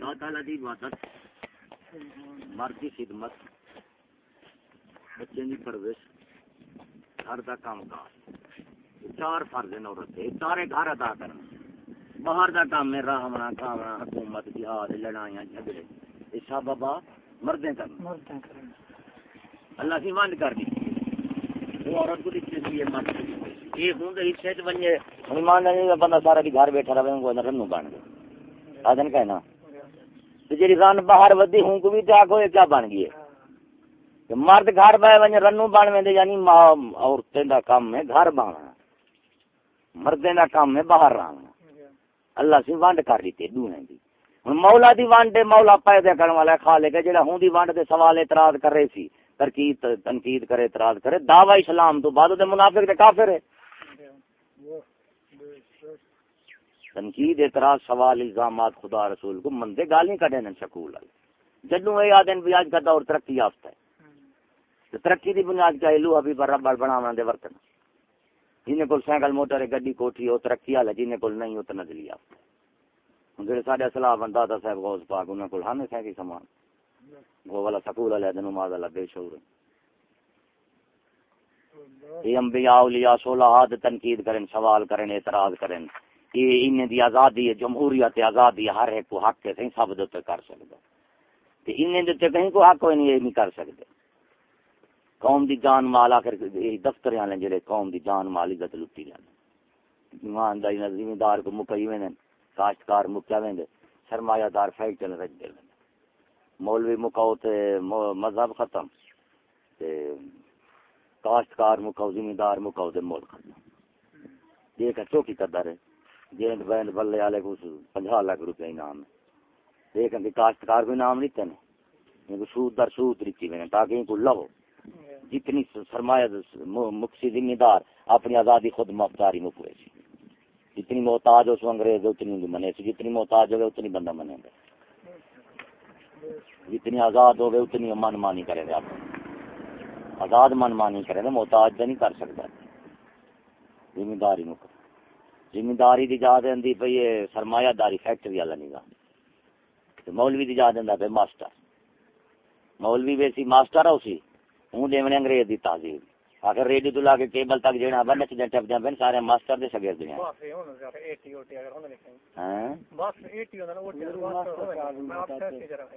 خدا تعالی دی عبادت مرد کی خدمت بچے کی پرورش گھر کا کام کار چار فرض ہیں عورت کے سارے گھر ادا کرنا باہر کا کام ہے راہنا کھاونا حکومت جہاد لڑائیاں جھگڑے۔ یہ سب بابا مردیں کرنا اللہ کی ونڈ کر دی۔ وہ عورت کو دکھتے سی یہ مرد یہ ہوں تو حصے چ بنے ایمان نہیں بندہ سارا بھی گھر بیٹھا رہے وہ رنو بن گئے۔ آدن کہنا۔ جی رن باہر ودی ہوں کو بھی تو آگو کیا بن گئی ہے؟ مرد گھر بہ ون رنو بن وے یعنی عورتیں دا کام ہے، گھر بہنا مردیں دا کام ہے، باہر رہنا اللہ سی ونڈ کر دیتے دوہیں دی۔ ہن مولا دی ونڈ مولا پیدا کرن والا خالق ہے جڑا ہوں دی ونڈ دے سوال اعتراض کر رہے سی، ترکیب، تنقید کرے، اعتراض کرے، دعوی اسلام تو بعد دے منافق تے کافر ہے۔ تنقید اعتراض، سوال، الزامات خدا رسول کو مندے گالی کڈے نن سکول والے جدوں اے آدن بھی اج کا دور ترقی یافتہ ہے۔ ترقی دی بنیاد کیا ہے؟ لوہا بھی برابر بناون دے برتن جن کو سائیکل، موٹر، گڈی، کوٹھی، او ترقی والا جن کو نہیں، او نظری یافتہ ہن جڑے ساڈے اصلاح بندہ دا صاحب غوث پاک، انہاں کول ہن سائیں سامان۔ وہ والا سکول والے دن نماز والا بے شعور یہ انبیاء، اولیاء صلحات تنقید کریں سوال کریں اعتراض کریں یہ ان دی آزادی ہے، جمہوریت آزادی ہر ایک کو حق ہے سب دے کر سکدا تے ان دے کہیں کو حق کوئی نہیں نہیں کر سکدے۔ قوم دی جان مال آخر دفتر والے جڑے قوم دی جان مال عزت لٹی جاندے۔ ایمانداری نال ذمہ دار کو مکئی ویندے کاشتکار مکیا ویندے، سرمایہ دار فیکٹری رکھ دے مولوی مکاؤ تے مذہب ختم۔ تے کاشتکار مکاؤ ذمہ دار مکاؤ تے مول ختم۔ یہ کہ چوکی قدر ہے۔ جینڈ بینڈ بلے والے کو پنجا لاکھ روپے انعام ہے۔ دیکھیں کہ کاشتکار کو انعام نہیں تنے یعنی سود در سود طریقے میں تاکہ ان کو لو جتنی سرمایہ مکسی ذمہ دار اپنی آزادی خود مختاری مکوے سی۔ جتنی محتاج ہو سو انگریز، اتنی منے سی۔ جتنی محتاج ہوگی اتنی بندہ منے گا جتنی آزاد ہوگی اتنی من مانی کرے گا آزاد من مانی کرے گا محتاج تو نہیں کر سکتا۔ ذمہ داری مک ذمہ داری دی جا دی پی سرمایہ داری فیکٹری والا نہیں مولوی دی جا دینا پہ ماسٹر۔ مولوی ویسی ماسٹر ہے اسی، ہوں دے انگریز دی تہذیب۔ اگر ریڈیو تو لا کے کیبل تک جینا بن نچ ٹپ جان بن سارے ماسٹر دے سگے دے ہیں۔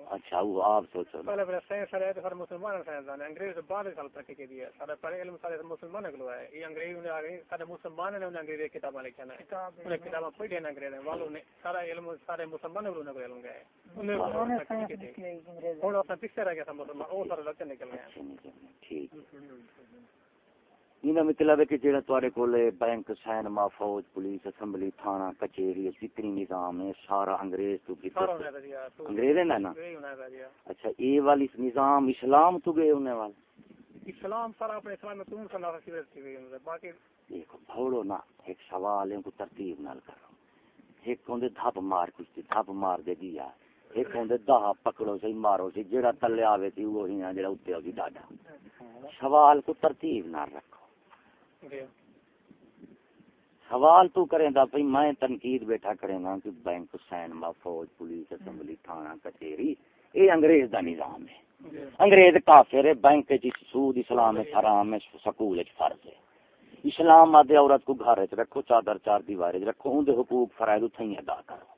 اچھا وہ آپ سوچو۔ پہلے پہلے سائنس سارے تو ہر مسلمان سائنس دان انگریز بعد سال تک کے دیا سارے پہلے علم سارے مسلمان کو ہے۔ یہ انگریز نے آگے سارے مسلمان نے انگریز کتاباں لکھا ہے انہیں کتاباں پڑھی ہیں انگریز والوں نے سارا علم سارے مسلمان نے انہیں علم گئے انہیں تھوڑا سا پیچھے رہ گیا تھا مسلمان وہ سارے لڑکے نکل گئے ٹھیک۔ یہ مطلب ہے کہ جڑا تواڈے کول بینک سینما فوج پولیس اسمبلی تھانہ کچہری جتنی نظام ہے سارا انگریز تو انگریز ہے نا اچھا یہ والی نظام اسلام تو گئے ہونے والے اسلام سارا اپنے اسلام میں تم باقی دیکھو بھوڑو نا ایک سوال ہے کو ترتیب نال کرو ایک ہوندے دھپ مار کچھ دھپ مار دے دیا ایک ہوندے دہ پکڑو سی مارو سی جیڑا تلے آوے سی وہی اوتے ڈاڈا سوال کو ترتیب نال رکھو سوال تو کریں دا پئی میں تنقید بیٹھا کریں گا کہ بینک سینما فوج پولیس اسمبلی تھانہ کچہری یہ انگریز دا نظام ہے۔ انگریز۔ کافر ہے بینک چ سود اسلام ہے حرام ہے سکول وچ فرض ہے۔ اسلام آدھے عورت کو گھر وچ رکھو چادر چار دیوار وچ رکھو اون دے حقوق فرائض تھیں ادا کرو۔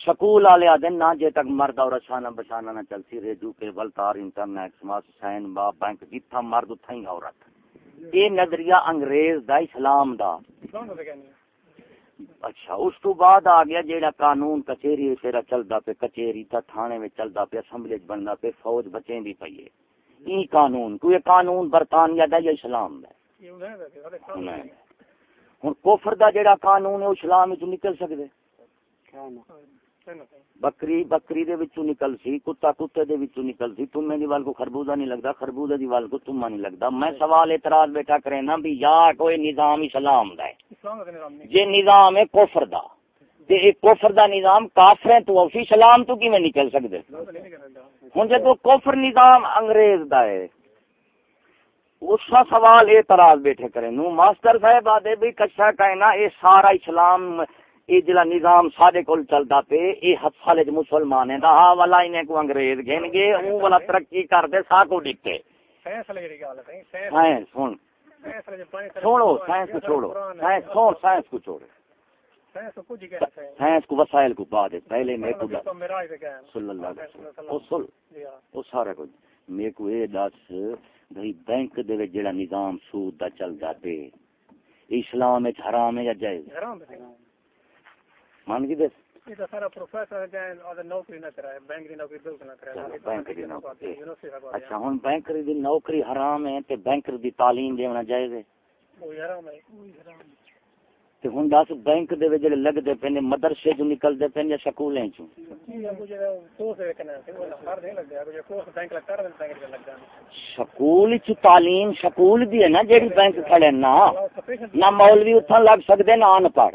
سکول والے آدھے نہ جے تک مرد عورت شانہ بشانہ نہ چلسی ریڈیو کیبل تار انٹرنیٹ سماس سین با بینک جتھا مرد تھیں عورت۔ یہ نظریہ انگریز دا اسلام دا۔ اچھا اس تو بعد آ گیا جیڑا قانون کچہری تیرا چلدا پہ کچہری تا تھانے میں چلدا پہ اسمبلی وچ بندا پہ فوج بچیں دی پئی ہے۔ ای قانون کوئی قانون برطانیہ دا یا اسلام دا ہن کفر دا جیڑا قانون ہے اسلام وچ نکل سکدے۔ بکری بکری دے وچوں نکل سی کتا کتے دے وچوں نکل سی۔ تمے دی وال کو خربوزہ نہیں لگدا خربوزہ دی وال کو تما نہیں لگدا میں سوال اعتراض بیٹھا کرے نا بھی یا کوئی نظام اسلام دا ہے۔ جے نظام ہے کفر دا تے اے کفر دا نظام کافر تو اسی اسلام تو کیویں نکل سکدے؟ ہن جے تو کفر نظام انگریز دا ہے۔ اس کا سوال اعتراض بیٹھے کرے نو ماسٹر صاحب آدے بھی کچھ کہنا اے سارا اسلام یہ جلا نظام سارے کول چلتا پے ہاتھ سال مسلمان ہے ہاں والا انہیں کو انگریز گھن گے والا ترقی کر دے سا کو ڈکتے سائنس سن۔ چھوڑو سائنس کو چھوڑو۔ سائنس چھوڑ سائنس کو چھوڑو۔ سائنس کو وسائل کو بعد پہلے میں کو صلی اللہ علیہ وسلم۔ او سل او سارا کچھ۔ میں کو اے دس بھئی بینک دے وچ جڑا نظام سود دا چلدا پے اسلام وچ حرام ہے یا جائز؟ مان کی دس اچھا بینک دی نوکری حرام ہے تے بینک دی تعلیم دینا جائز ہے تے ہن دس بینک دے وچ جڑے لگدے پے نے مدرسے جو نکلدے یا چوں سکول چ تعلیم سکول دی ہے نا جڑی بینک کھڑے نا نہ مولوی اتھاں لگ سکدے نہ ان پڑھ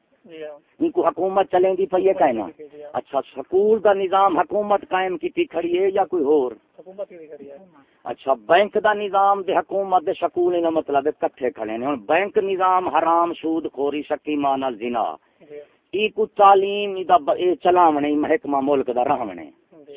ان کو حکومت چلیں گی پہ یہ کہنا اچھا سکول دا نظام حکومت قائم کی کھڑی ہے یا کوئی اور؟ اچھا بینک دا نظام دے حکومت دے سکول دا مطلب کٹھے کھڑے نے۔ بینک نظام حرام سود خوری شکی مانا زنا۔ ای کو تعلیم دا چلاونے محکمہ ملک دا رہونے۔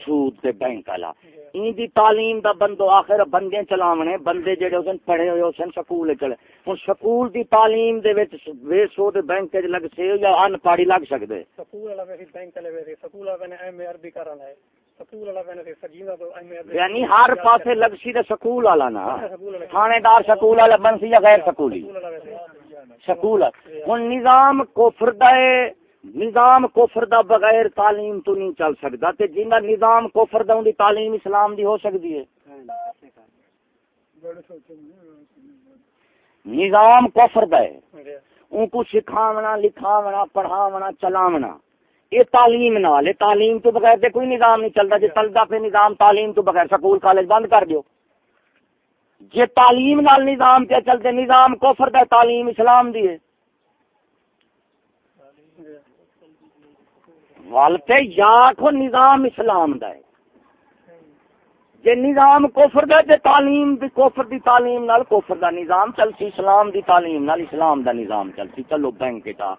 سود تے بینک والا۔ این دی تعلیم دا بندو آخر بندے چلاونے بندے جڑے ہوسن پڑھے ہوئے ہوسن سکول چلے۔ ہن سکول دی تعلیم دے وچ وے سو دے بینک وچ لگ سے یا ان پاڑی لگ سکدے؟ سکول والا وے بینک والے وے سکول والا نے ایم عربی کرنا ہے سکول والا نے سجینا تو ایم عربی یعنی ہر پاسے لگ سی تے سکول والا نا۔ تھانے دار سکول والا بنسی یا غیر سکولی؟ سکول ہن نظام کفر دا نظام کفر دا بغیر تعلیم تو نہیں چل سکتا تے جنہ نظام کفر دا دی تعلیم اسلام دی ہو سکتی ہے نظام کفر دا ہے ان کو سکھاونا لکھاونا پڑھاونا چلاونا۔ یہ تعلیم نال تعلیم تو بغیر تے کوئی نظام نہیں چلتا جی۔ چلتا پہ نظام تعلیم تو بغیر سکول کالج بند کر دیو۔ جی تعلیم نال نظام پہ چلتے نظام کفر دا تعلیم اسلام دی ہے۔ والتے یا کو نظام اسلام دا ہے جے نظام کفر دا جے تعلیم دی کفر دی تعلیم نال کفر دا نظام چلسی، اسلام دی تعلیم نال اسلام دا نظام چلسی۔ چلو بینک تا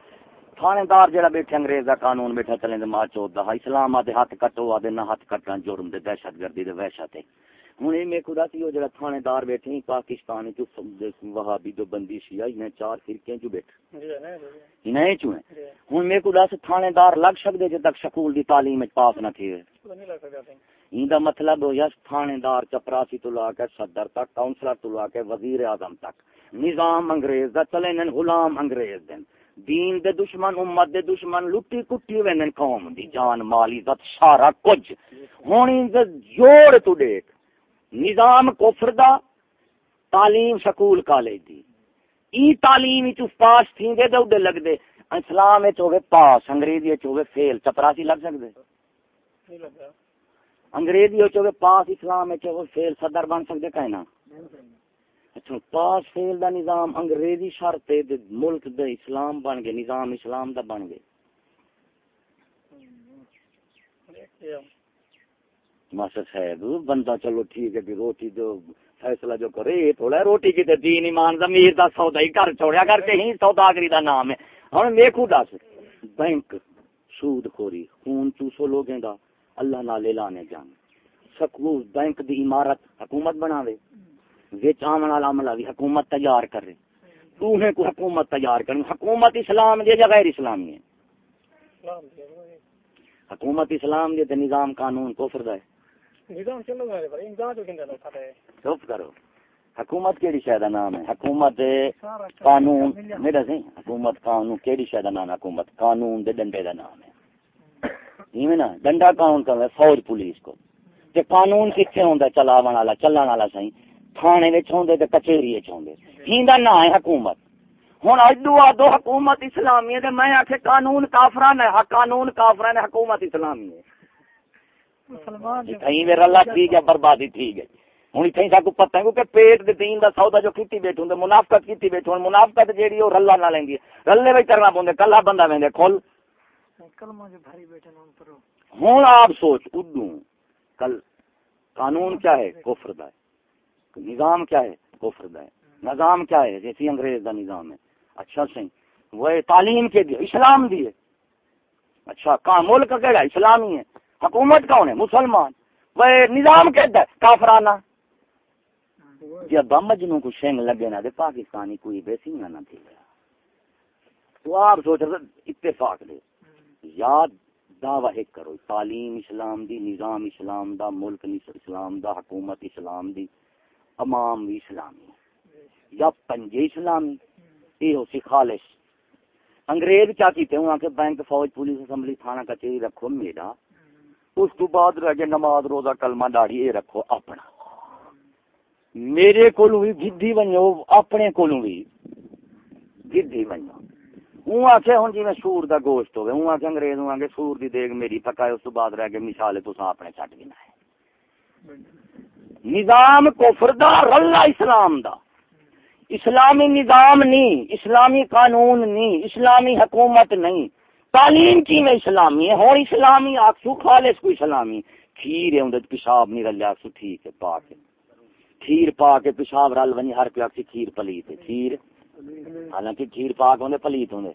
تھانے دار جڑا بیٹھے انگریز دا قانون بیٹھا چلیں دے ماں چود دا۔ اسلام آدے ہاتھ کٹو آدے نہ ہاتھ کٹنا، جرم دے، دہشت گردی دے، وحشت ہے ہوں یہ میرے خدا سی وہ جڑا تھانے دار بیٹھے ہیں پاکستان چ وہابی جو بندی سی انہیں چار فرقے چ بیٹھے۔ انہیں چ ہیں؟ ہوں میرے خدا سے تھانے دار لگ سکدے جے تک سکول دی تعلیم وچ پاس نہ تھی این دا مطلب ہو تھانے دار چپراسی تو لا کے صدر تک کاؤنسلر تو لا کے وزیر اعظم تک۔ نظام انگریز دا چلے نن غلام انگریز دین دین دے دشمن، امت دے دشمن لٹی کٹی وینن قوم دی۔ جان، مال، عزت، سارا کچھ۔ ہونی جوڑ تو دیکھ۔ نظام کفر دا، تعلیم سکول کالج دی۔ ای تعلیم وچ پاس تھیندے تے اودے لگدے۔ اسلام وچ ہوے پاس، انگریزی وچ ہوے فیل، چپراسی لگ سکدے۔ نہیں لگدا انگریزی وچ ہوے پاس اسلام وچ ہوے فیل صدر بن سکدے کہنا اچھا پاس فیل دا نظام انگریزی شرط تے ملک دے اسلام بن گئے، نظام اسلام دا بن گئے۔ ماسٹر صاحب، بندہ چلو ٹھیک ہے کہ روٹی جو فیصلہ جو کرے تھوڑا روٹی کی تے دین ایمان ضمیر دا سودا ہی کر چھوڑیا کر کے ہی سوداگری دا نام ہے۔ ہن ویکھو دس، بینک سود خوری خون چوسو لوگیں دا۔ اللہ نال اعلان جان۔ سکول بینک دی عمارت حکومت بناوے وچ آمن والا عملہ بھی حکومت تیار کرے۔ تو ہے کو حکومت تیار کریں حکومت اسلام دے یا غیر اسلامی ہے؟ حکومت اسلام دے تے نظام قانون کفر دا ہے۔ چپ کرو۔ حکومت کیڑی شاید نام ہے؟ حکومت قانون میرا سی حکومت قانون کیڑی شاید نام حکومت قانون دے ڈنڈے دا نام ہے۔ نا ڈنڈا قانون کا ہے فوج پولیس کو۔ تے قانون کتنے ہوندا چلاون والا چلن والا سہی تھانے وچ ہوندے تے کچہری وچ ہوندے ہیندا نام ہے حکومت۔ ہن ادو آدو حکومت اسلامی تے میں آکھے قانون کافرانہ ہے قانون کافرانہ حکومت اسلامی ہے۔ ہے بربادی ٹھیک ہے۔ ہوں اتنے سب پتا ہے کیونکہ پیٹ دے دین دا سودا جو کیتی بیٹھے ہوں منافقت کیتی بیٹھے ہوں منافقت جیڑی وہ رلا نہ لیندی ہے۔ رلے وچ کرنا پوندے کلا بندہ ویندے کھل ہوں آپ سوچ ادو کل قانون کیا ہے؟ کفر دا ہے۔ نظام کیا ہے؟ کفر دا ہے۔ نظام کیا ہے؟ جیسی انگریز دا نظام ہے۔ اچھا صحیح وہ تعلیم کے دیے اسلام دیے اچھا کہاں ملک کہڑا اسلامی ہے۔ حکومت کون ہے؟ مسلمان۔ وہ نظام کہتا ہے، کافرانہ۔ جی جب مجنو کو شنگ لگے نا دے پاکستانی کوئی بیسی نہ تھی گیا تو آپ سوچ رہے اتفاق دے۔ یاد دعوی ایک کرو، تعلیم اسلام دی، نظام اسلام دا، ملک اسلام دا، حکومت اسلام دی، امام بھی اسلامی یا پنجے اسلامی، یہ ہو سی خالص۔ انگریز کیا کیتے ہوں کہ بینک، فوج، پولیس، اسمبلی، تھانہ، کچہری رکھو میرا۔ اس تو بعد رہ گئے نماز، روزہ، کلمہ داڑی یہ رکھو اپنا۔ میرے کو بھی گدھی بنو اپنے کو بھی گدھی بنو ہوں آخیا ہوں جی میں سور دا گوشت ہوگا ہوں آخیا انگریز ہوں آگے سور دی دیگ میری، پکا اس تو بعد رہ گئے مثال تو اپنے چٹ گنا ہے۔ نظام کفر دا، رلا اسلام دا۔ اسلامی نظام نہیں، اسلامی قانون نہیں، اسلامی حکومت نہیں۔ تعلیم کی میں اسلامی ہے ہوں اسلامی آخسو خالص کو اسلامی۔ کھیر ہے اندر پیشاب نہیں رلیا آخسو ٹھیک ہے۔ پا کے کھیر پا کے پیشاب رل ونی، ہر کوئی آخسی کھیر پلیت ہے۔ کھیر حالانکہ کھیر پاک ہوندے، پلیت ہوندے۔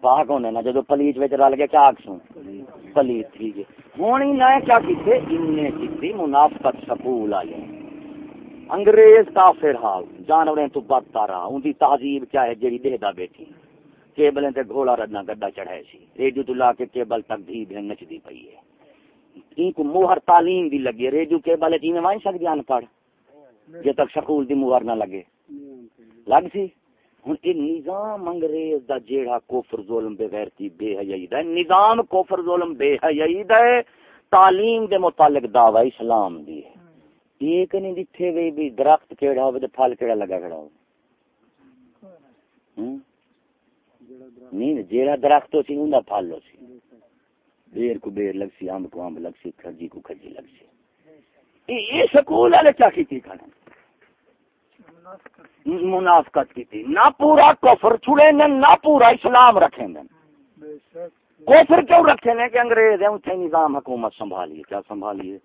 پاک ہوندے نا جدو پلیت وچ رل گیا، کیا آخسوں پلیت، ٹھیک ہے۔ ہوں ہی نہ کیا کیتے؟ انہیں کیتی منافقت سکول آئی انگریز کافر ہا جانوریں تو بدتر رہا ان کی تہذیب کیا ہے؟ جی دہدا بیٹھی کیبلیں تے گھوڑا ردنا گڈا چڑھائے سی۔ ریڈیو تو لا کے کیبل تک بھی بھی نچدی پئی ہے۔ ان کو موہر تعلیم دی لگی ریڈیو کیبل ہے جی وائن سکتی ان پڑھ۔ جے تک سکول دی موہر نہ لگے۔ لگ سی؟ ہن اے نظام انگریز دا جیڑا کفر ظلم بے غیرتی بے حیائی دا نظام کفر ظلم بے حیائی دا تعلیم دے متعلق دعوی اسلام دی ہے۔ ایک نہیں دکھے گئی بھی درخت کیڑا ہو پھل کیڑا لگا کھڑا ہو نہیں جیڑا درخت ہو سی اوندا پھل ہو سی۔ بیر کو بیر لگ سی امب کو امب لگ سی کھجی کو کھجی لگ سی۔ یہ سکول والے کیا کی کھانا؟ منافقت کی تھی۔ نہ پورا کفر چھڑے نے نہ پورا اسلام رکھیں گے۔ کفر کیوں رکھے نے کہ انگریز ہیں؟ اتنے نظام حکومت سنبھالیے۔ کیا سنبھالیے؟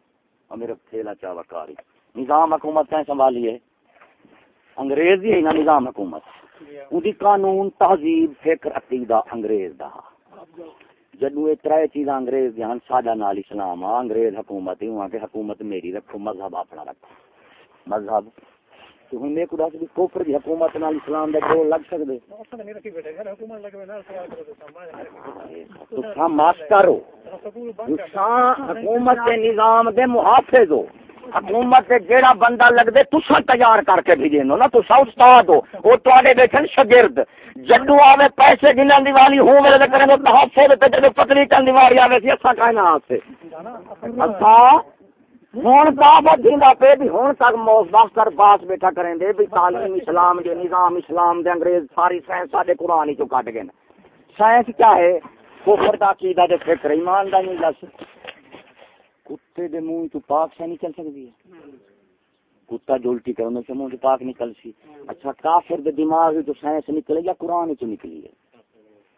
اور میرے تھیلا چاوا کاری نظام حکومت کہیں سنبھالیے؟ انگریز ہی نا نظام حکومت۔ ان قانون، تہذیب، فکر، عقیدہ انگریز دا۔ جدو یہ تر چیزاں انگریز دیا ساڈا نال اسلام آ، انگریز حکومت ہی ہوں کہ حکومت میری رکھو، مذہب اپنا رکھو۔ مذہب تو ہن میں کو دس بھی کوفر دی حکومت نال اسلام دا لگ سکدے۔ تو ہم ماسٹر ہو حکومت کے نظام دے محافظ ہو۔ حکومت سے جیڑا بندہ لگ دے تسا تیار کر کے بھیجے نو نا۔ تسا استاد ہو۔ وہ تواڈے بیٹھن شاگرد۔ جدو آوے پیسے گنن دی والی ہوں میرے کرے تو تحفظ تے جدو پتلی کن دی آوے سی اسا کائنا ہاتھ سے اسا ہوں دعوت دیندا پے بھی ہوں تک مفسر پاس بیٹھا کریں دے بھی تعلیم اسلام دے نظام اسلام دے انگریز ساری سائنس ساڈے قرآن ہی چوں کٹ گئے سائنس کیا ہے؟ کفر دا عقیدہ دے فکر، ایمان دا نہیں دس۔ کتے دے منہ تو پاک سے نکل سکتی ہے کتا جو الٹی کرنے سے منہ تو پاک نکل سی۔ اچھا کافر دے دماغ تو سائنس نکلے یا قرآن چ نکلی ہے؟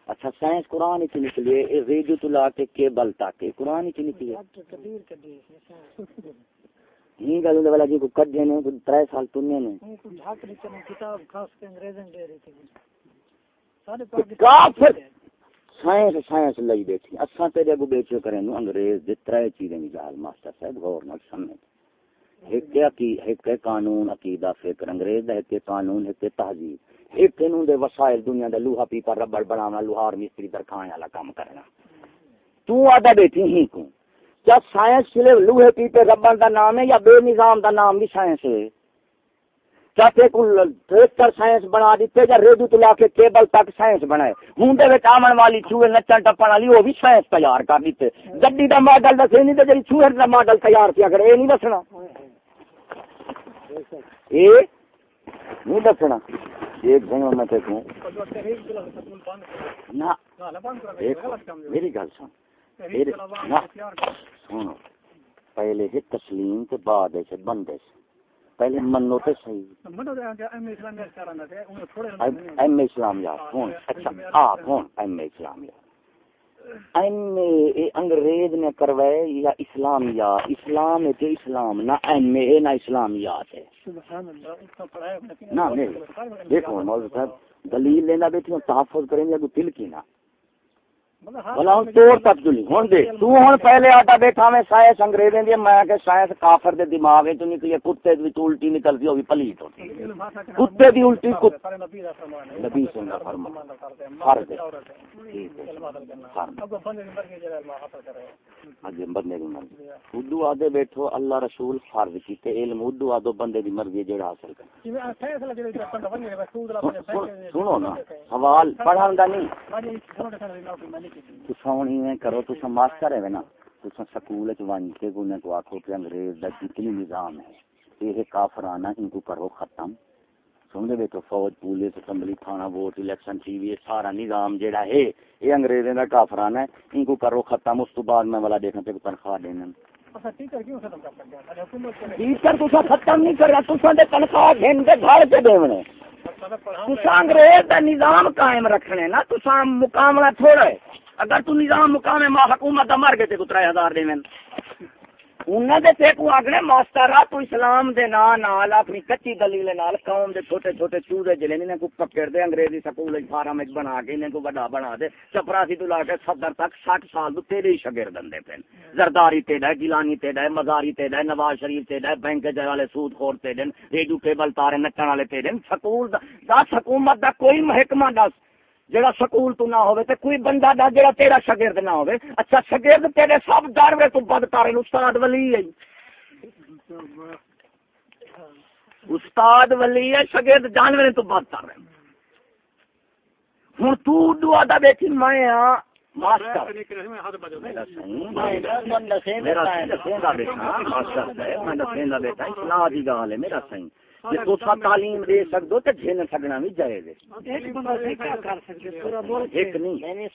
اچھا سائنس قرآن چ نکلی ہے تو لا کے کیبل تک قرآن چ نکلی ہے یہ گل والا جی کو کڈے نے تو 3 سال تنے نے۔ کتاب خاص کے انگریزاں دے رہے تھے کافر! سائنس سائنس لئی بیٹھی۔ اساں تیرے اگو بیچو کریں نو انگریز دے ترے چیزیں گال ماسٹر صاحب غور نال سمجھ۔ ایک کی ایک قانون عقیدہ فکر۔ انگریز دا ایک قانون ایک تہذیب۔ ایک قانون دے وسائل دنیا دے لوہا پیپر ربڑ بنانا لوہار مستری درخان والا کام کرنا۔ تو آدھا بیٹھی ہی کو کیا سائنس چلے، لوہے پیپے ربڑ دا نام ہے یا بے نظام دا نام بھی سائنس ہے۔ چاہتے کو ٹریکٹر سائنس بنا دیتے یا ریڈیو تو لا کے کیبل تک سائنس بنائے۔ ہوں دے وچ آمن والی چوہے نچن ٹپن والی، وہ بھی سائنس تیار کر دیتے۔ گڈی دا ماڈل دسے نہیں تے جڑی چوہے دا ماڈل تیار کیا کرے اے نہیں دسنا۔ اے؟ نہیں دسنا۔ ایک دن میں تے کہوں نہ میری گل سن۔ سنو۔ پہلے ہی تسلیم تے بعد ہے بندے سے پہلے منو تے صحیح۔ ایم اسلام میں کرنا یار، کون؟ اچھا ہاں کون؟ ایم اسلام یار۔ ایم اے انگریز نے کروائے یا اسلام یا اسلام ہے تے اسلام نہ ایم اے نہ اسلامیات ہے۔ سبحان اللہ اس کا پڑھایا نہ نہیں۔ دیکھو مولوی صاحب دلیل لینا بیٹھی ہوں تحفظ کریں گے دل کی نہ۔ بلا ہوں توڑ تک دلی ہوں دے۔ تو ہوں پہلے آتا بیٹھا میں سائنس انگریزیں دی میں کہ سائنس کافر دے دماغ تو نکلی کتے دی تو الٹی نکلتی ہوگی پلیٹ ہوتی۔ کتے دی الٹی نبی سن کا فرمان۔ فرض ہے۔ اج بندے دی مرضی۔ اردو آدے بیٹھو اللہ رسول فرض کیتے۔ علم آدو بندے دی مرضی جڑا حاصل کر سنو نا سوال پڑھان دا نہیں تسا ہوں ایویں کرو تسا ماسٹر ہے نا تسا سکول چ ون کے کونے کو آکھو کہ انگریز دا کتنی نظام ہے۔ یہ کافرانہ، ان کو کرو ختم۔ سمجھے بیٹھو فوج، پولیس، اسمبلی، تھانہ، ووٹ، الیکشن، ٹی وی، سارا نظام جیڑا ہے، یہ انگریزوں کا کافرانہ ہے۔ ان کو کرو ختم، اس تو بعد میں والا دیکھنا تے تنخواہ دینا۔ ٹیچر تسا ختم نہیں۔ کر رہا تسا دے تنخواہ گھن کے گھر کے دیونے۔ تسا انگریز دا نظام قائم رکھنے نا تسا مقاملہ تھوڑا ہے۔ اگر تو نظام مقام ماں حکومت دا مر گئے تے کو ترائے ہزار دے تے کو آگنے ماسٹر آ تو اسلام دے نا نال اپنی کچی دلیل نال قوم دے چھوٹے چھوٹے چوزے جلے نے کو پکڑ دے انگریزی سکول فارم وچ بنا کے انہیں کو بڑا بنا دے۔ چپراسی تو لا کے صدر تک 60 سال تو تیرے ہی شاگرد دے پن زرداری تے ڈے گیلانی تے ڈے مزاری تے ڈے نواز شریف تے ڈے بینک دے والے سود خور تے ڈن ریڈیو کیبل تارے نچن والے تے سکول دا, دا حکومت دا کوئی محکمہ دس۔ جڑا سکول تو نہ ہوئے تے کوئی بندہ دا جڑا تیرا شاگرد نہ ہوئے۔ اچھا شاگرد تیرے سب داروے تو بد کارے استاد ولی ہے استاد ولی ہے شاگرد جانورے تو بد کر رہے ہوں تو دعا دا بیٹھی، میں ہاں ماسٹر۔ میرا سین دا بیٹا اصلاح کی گال ہے، میرا صحیح جی تسا تعلیم دے سکدو تے جن سکنا بھی جائز ہے۔ ایک نہیں۔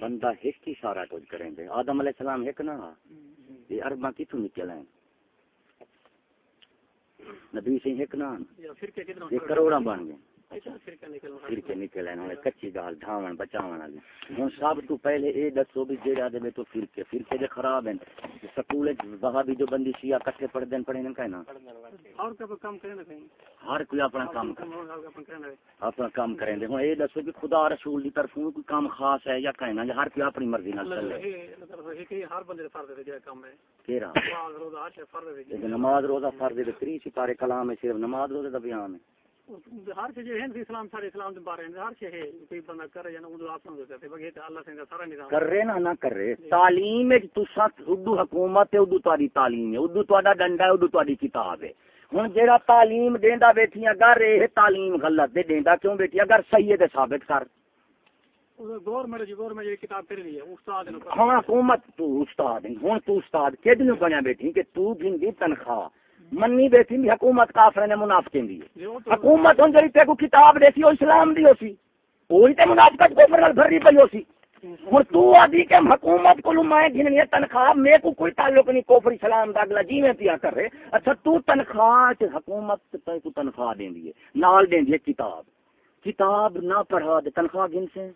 بندہ ایک ہی سارا کچھ کریں دے۔ آدم علیہ السلام ایک نہ یہ ارباں کتوں نکل ہیں نبی سے ایک نہ یہ کروڑا بن گئے۔ فرقے نکل آئے کچی گال ڈھاون بچاون والی ہن سب تو پہلے اے دسو بھی جیڑا دے تو فرقے فرقے دے خراب ہیں۔ سکول جو بندی شیعہ کٹھے پڑھ دین پڑھے نہ کہنا اور کا کام کرے نہ ہر کوئی اپنا کام کرے۔ اپنا کام کریں دے ہن اے دسو کہ خدا رسول دی طرف کوئی کام خاص ہے یا کہنا یا ہر کوئی اپنی مرضی نال چلے۔ ہر بندے دے فرض ہے کام ہے۔ کیڑا؟ نماز روزہ فرض ہے نماز روزہ فرض سپارے کلام ہے صرف نماز روزے دا بیان ہے۔ ہر چیز ہے اسلام سارے اسلام کے بارے میں ہر چیز ہے کوئی بندہ کرے یا نہ وہ آپ سمجھ سکتے بگے تے اللہ سے سارا نظام۔ کر رہے نا نہ کر رہے۔ تعلیم وچ تسا اردو حکومت ہے اردو تہاڈی تعلیم ہے اردو تہاڈا ڈنڈا ہے اردو تہاڈی کتاب ہے ہن جیڑا تعلیم دیندا بیٹھی اگر اے تعلیم غلط دے دیندا کیوں بیٹھی اگر صحیح ہے تے ثابت کر۔ جی کتاب استاد ہاں حکومت تو استاد ہن تو استاد کدی بنیا بیٹھی کہ تو گھندی تنخواہ منی بیٹھی بھی حکومت کافر نے منافقیں دی۔ حکومت ہن جڑی تے کو کتاب دیسی او اسلام دی ہوسی۔ وہی تے منافقت کفر نال بھری پئی ہوسی۔ ہن تو آدھی کہ حکومت کو میں گھننی تنخواہ میں کو کوئی تعلق نہیں کفر اسلام دا اگلا جی میں پیا کر رہے۔ اچھا تو تنخواہ تے حکومت تے کو تنخواہ دیندی ہے نال دیندی ہے کتاب۔ کتاب نہ پڑھا دے تنخواہ گن سے۔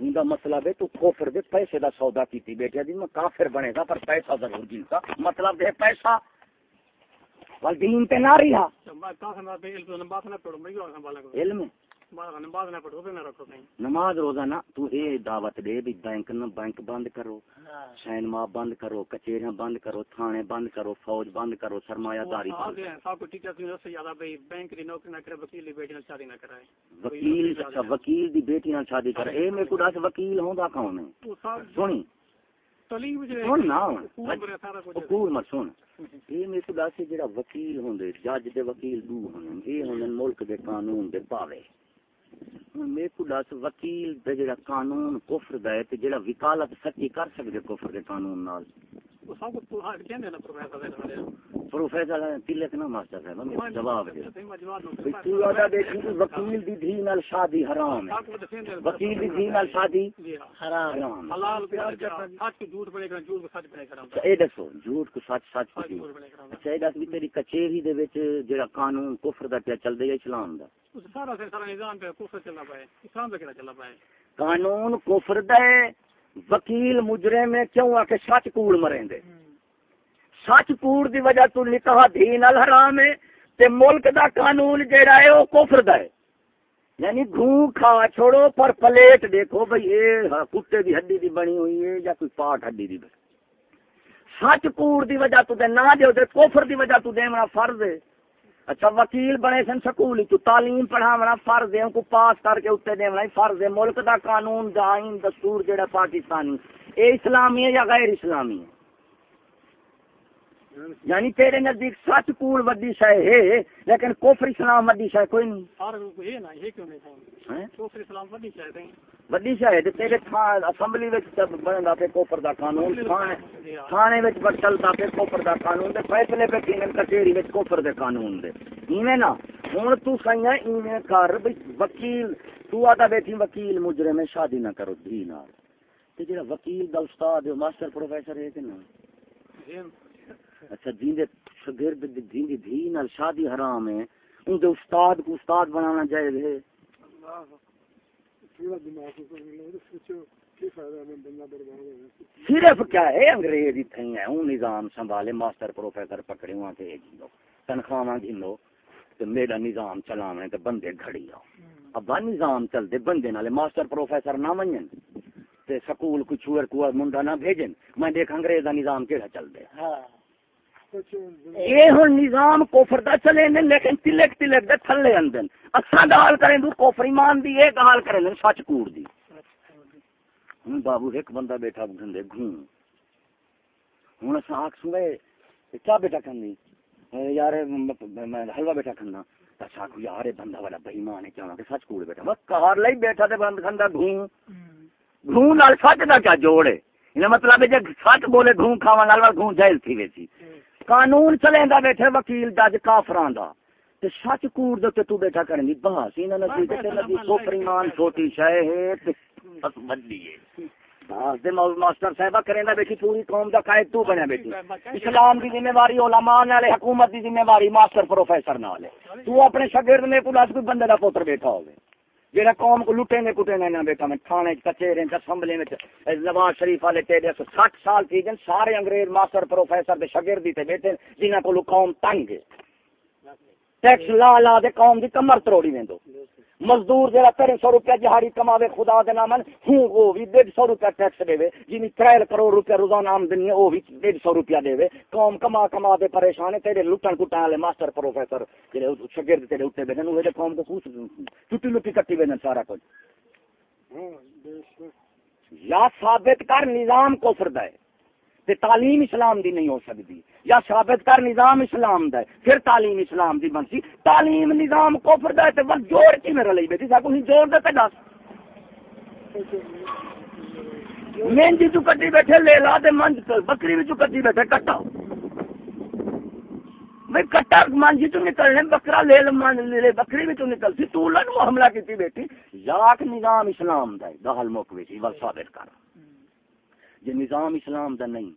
ان مسئلہ ہے تو کفر دے پیسے دا سودا کیتی۔ بیٹھیا دی میں کافر بنے گا پر پیسہ ضرور جیتا مطلب دے پیسہ۔ ول دین تے نہ رہا۔ علم نماز روزانہ تو اے دعوت دے بھی بینک نہ بینک بند کرو سینما بند کرو کچہریاں بند کرو تھانے بند کرو فوج بند کرو سرمایہ داری وکیل اچھا وکیل دی بیٹی نال شادی کر اے میں کو دس وکیل ہوندا کون ہے سنی سن نا حکومت سن میں کو دس جڑا وکیل ہوندے جج دے وکیل دو ہوندے اے ہوندے ملک دے قانون دے پاوے میرے کو دس وکیل دے جڑا قانون کفر دا ہے تے جڑا وکالت سچی کر سکدے کفر دے قانون نال۔ پروفیسر تلک نہ ماسٹر صاحب جواب دے۔ تو آدھا دیکھی تو وکیل دی دھی نال شادی حرام ہے۔ وکیل دی دھی نال شادی حرام حلال جھوٹ بنے کرا جھوٹ کو سچ بنے کرا۔ اے دسو جھوٹ کو سچ سچ کو اچھا اے دس بھی تیری کچہری دے وچ جڑا قانون کفر دا پیا اسلام دا۔ سارا سارا نظام پہ کفر چلنا پائے اسلام دا کیڑا چلنا پائے؟ قانون کفر دا وکیل مجرم میں کیوں آ کے سچ کوڑ مریں دے سچ کوڑ دی وجہ تو نکاح دین الحرام ہے تے ملک دا قانون جیڑا ہے وہ کفر دا ہے۔ یعنی گھوں کھا چھوڑو پر پلیٹ دیکھو بھئی یہ ہاں کتے دی ہڈی دی بنی ہوئی ہے یا کوئی پاٹ ہڈی دی بنی۔ سچ کوڑ دی وجہ تو دے نہ دے کفر دی وجہ تو دے فرض ہے۔ اچھا وکیل بنے سن سکول تو تعلیم پڑھاونا فرض ہے ان کو پاس کر کے اتنے دینا فرض ہے ملک دا قانون، دا آئین، دستور جڑا پاکستانی۔ اے اسلامی ہے یا غیر اسلامی ہے؟ یعنی تیرے نزدیک سچ کوڑ وڈی شے ہے لیکن کفر اسلام وڈی شے کوئی نہیں۔ وڈی شے ہے تیرے تھان اسمبلی وچ بندا تے کفر دا قانون تھانے وچ چلدا تے کفر دا قانون تے فیصلے پہ کینن کچہری وچ کفر دے قانون دے۔ ایویں نا ہن تو سائیں ایویں کر وکیل تو آدا بیٹھی وکیل مجرم شادی نہ کرو دھی نال۔ تے جڑا وکیل دا استاد ماسٹر پروفیسر ہے کہ نا اچھا جیندے شاگرد جیندی دھی نال شادی حرام ہے۔ ان دے استاد کو استاد بنانا جائز ہے۔ صرف کیا ہے انگریزی تھئی ہے اون نظام سنبھالے، ماسٹر، پروفیسر پکڑے وہاں تے گھنو تنخواہ گھنو تے میرا نظام چلاویں تے بندے گھڑی آؤ۔ ابا نظام چل دے بندے نالے ماسٹر، پروفیسر نہ منن تے سکول کچھ چور کو منڈا نہ بھیجن۔ میں دیکھ انگریز دا نظام کیڑا چل دے ہاں۔ یہ ہوں نظام کوفر دا چلے نے، لیکن تلک تلک دے تھلے اندن۔ اسا گال کریں دو کوفر ایمان دی، ایک گال کریں دن سچ کوڑ دی۔ ہوں بابو، ایک بندہ بیٹھا گھندے گھوں ہوں اسا آنکھ سوے کیا بیٹا کھندی؟ یار میں حلوہ بیٹا کھننا اچھا کو یار بندہ والا بےمان ہے کیا کہ سچ کوڑ بیٹا بس کار لئی بیٹھا تے بند کھندا گھوں گھوں نال سچ دا کیا جوڑ ہے؟ مطلب ہے، جے سچ بولے گھوں کھاوا نال گھوں جائل تھی ویسی۔ قانون چلے دا بیٹھے وکیل دج کافران دا۔ تے سچ کوڑ دے تو بیٹھا کرنی بہاس۔ انہاں نے تے لگی کوفر ایمان چھوٹی شے ہے تے بس بڑی ہے۔ بس دے ماسٹر صاحب کریندا بیٹھی پوری قوم دا قائد تو بنیا بیٹھی۔ اسلام دی ذمہ داری علماء نال حکومت دی ذمہ داری ماسٹر پروفیسر نال تو اپنے شاگرد میں کوئی بندے دا پوتر بیٹھا ہوے جڑا قوم کو لٹیں نے کٹے نے نا بیٹا، میں تھانے، کچہرے اسمبلی میں نواز شریف والے تیرے 60 سال تھی جن، سارے انگریز ماسٹر پروفیسر دے شاگرد تے بیٹھے جنہاں کو قوم تنگ ٹیکس لا لا دے قوم دی کمر تروڑی ویندو۔ مزدور جڑا تین سو روپیہ کماوے خدا دے نام ہوں وہ بھی ڈیڑھ سو روپیہ ٹیکس دے جن تر کروڑ روپیہ روزانہ آمدنی ہے وہ بھی ڈیڑھ سو روپیہ دے قوم کما کما دے پریشان ہے تیرے لٹن کٹن والے ماسٹر پروفیسر جڑے شاگرد تیرے اوتے بیٹھے وہ قوم کو خوش چٹی لٹی کٹی ویندن سارا کچھ۔ یا ثابت کر نظام کو فرد ہے تے تعلیم اسلام دی نہیں ہو سکتی۔ یا ثابت کر نظام اسلام دا ہے پھر تعلیم اسلام دی بنسی۔ تعلیم نظام کفر دا ہے تے بس جوڑ کی میرا لئی بیٹھی سا کوئی جوڑ دے تے دس مہندی تو کٹی بیٹھے لے لا دے منج بکری بھی کٹی بیٹھے کٹا بھائی کٹا مانجی تو نکلنے، بکرا لے لے بکری بھی تو نکلتی تو لن حملہ کی بیٹھی۔ یاک نظام اسلام دا ہے دہل موک بیٹھی ول ثابت کر۔ جی نظام اسلام دا نہیں،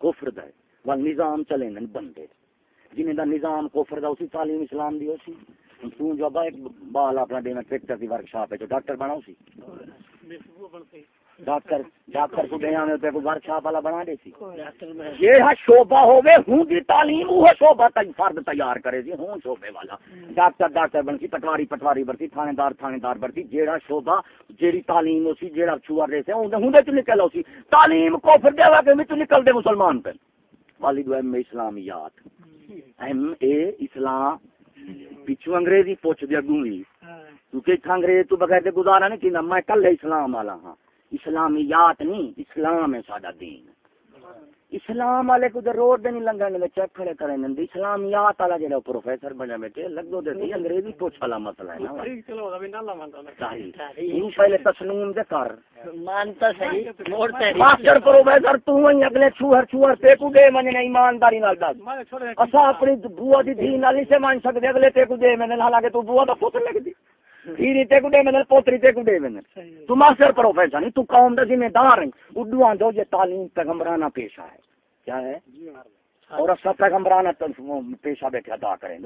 کفر دا ہے۔ وال نظام چلے نن بندے۔ جنہیں دا نظام کفر دا، اسی تعلیم اسلام دی اسی تو جو با ایک بال اپنا دینا ٹریکٹر دی ورکشاپ ہے، جو ڈاکٹر بنا اسی ڈاکٹر ڈاکٹر کو میں ورکشاپ والا بنا دے سی۔ یہ ہوے ہوں دی تعلیم وہ تے فرد تیار کرے جی ہوں شعبے والا۔ ڈاکٹر ڈاکٹر بن کی پٹواری پٹواری برتی تھانے دار تھانے دار برتی جیڑا شعبہ جیڑی تعلیم اسی جیڑا چھوار دے سے ہوں دے چ نکل اسی تعلیم دے واقعے میں نکل دے مسلمان پہ والد ایم اسلامیات۔ ایم اے اسلام۔ پچھو انگریزی پوچھ دیا گونگی۔ کیونکہ انگریز تو بغیر گزارا نہیں کہ میں کل اسلام والا ہاں۔ اسلامیات نہیں اسلام ہے سارا دین۔ اسلام والے کو تے روڈ دے نہیں لنگن دے چیک کھڑے کرے نند اسلامیات والا جڑا پروفیسر بنا بیٹھے لگو دے تی انگریزی پوچھ والا مسئلہ ہے نا۔ صحیح۔ پہلے تسلیم دے کر۔ مانتا صحیح موڑ ماسٹر پروفیسر تو ہی اگلے چھوہر چھوہر تے کو دے مننے ایمانداری نال دس۔ اسا اپنی بوا دی دھی نال نہیں سے مان سکدے اگلے تے کو دے میں حالانکہ تو بوا دا پتر لگ دی۔ دھی تے کو دے میں پوتری تے کو دے میں تو ماسٹر پروفیسر نہیں تو قوم دا ذمہ دار ہے اڈو آندو یہ تعلیم پیغمبرانہ پیشہ ہے۔ کیا ہے؟ اور سب پیغمبرانہ پیشہ بیٹھے ادا کریں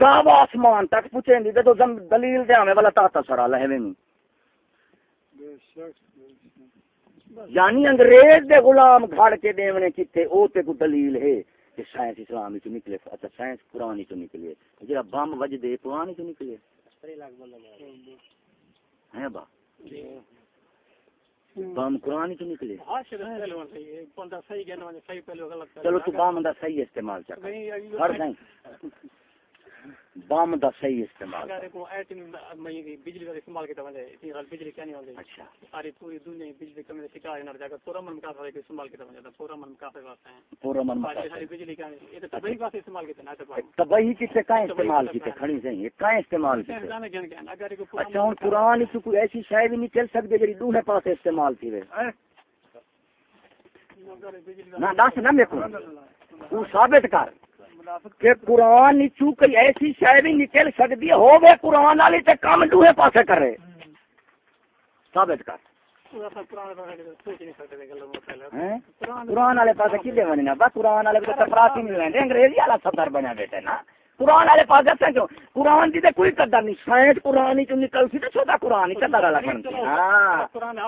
دعوی آسمان تک پوچھیں دی تو زم دلیل دے ہمیں والا سرا نہیں یعنی انگریز دے غلام گھڑ کے دیونے کتے او تے کو دلیل ہے کہ سائنس اسلام نکلے اچھا سائنس نکلے جڑا بم وج دے قرآن چ نکلے۔ ہیں با۔ بم قرآن چ نکلے۔ ہاں چلو تو دا صحیح استعمال ہر نہیں۔ بم دا صحیح استعمال بجلی کا استعمال کرتا ہے اتنی غلط بجلی کیا نہیں ہوتی اچھا ساری پوری دنیا میں بجلی کمی سے شکار نہ جاگا پورا من کا کا استعمال کرتا ہے پورا من کا واسطے ہیں پورا من ساری ساری بجلی کا یہ تو بڑی بات استعمال کرتے ہیں تو تبھی کتے کا استعمال کیتے کھڑی سے کا استعمال کیتے جانے گن گن اگر کو اچھا ہوں قرآن چ کوئی ایسی شے بھی نہیں چل سکتی جڑی دوسرے پاس استعمال وے نہ دس نہ میرے کو تو ثابت کر کہ قرآن چو کوئی ایسی شے بھی نکل سکتی ہے ہوے قرآن والی تے کام دوسرے پاسے کرے ثابت کر ہیں؟ قرآن والے پاس کدے بننا بس قرآن والے تو چپراسی نہیں لیندے انگریزی والا صدر بنیا بیٹھے نا قرآن والے پاس دسیں کیوں قرآن کی تے کوئی قدر نہیں سائنس قرآن ہی نکل سی تے چھوٹا قرآن ہی قدر والا بن سی ہاں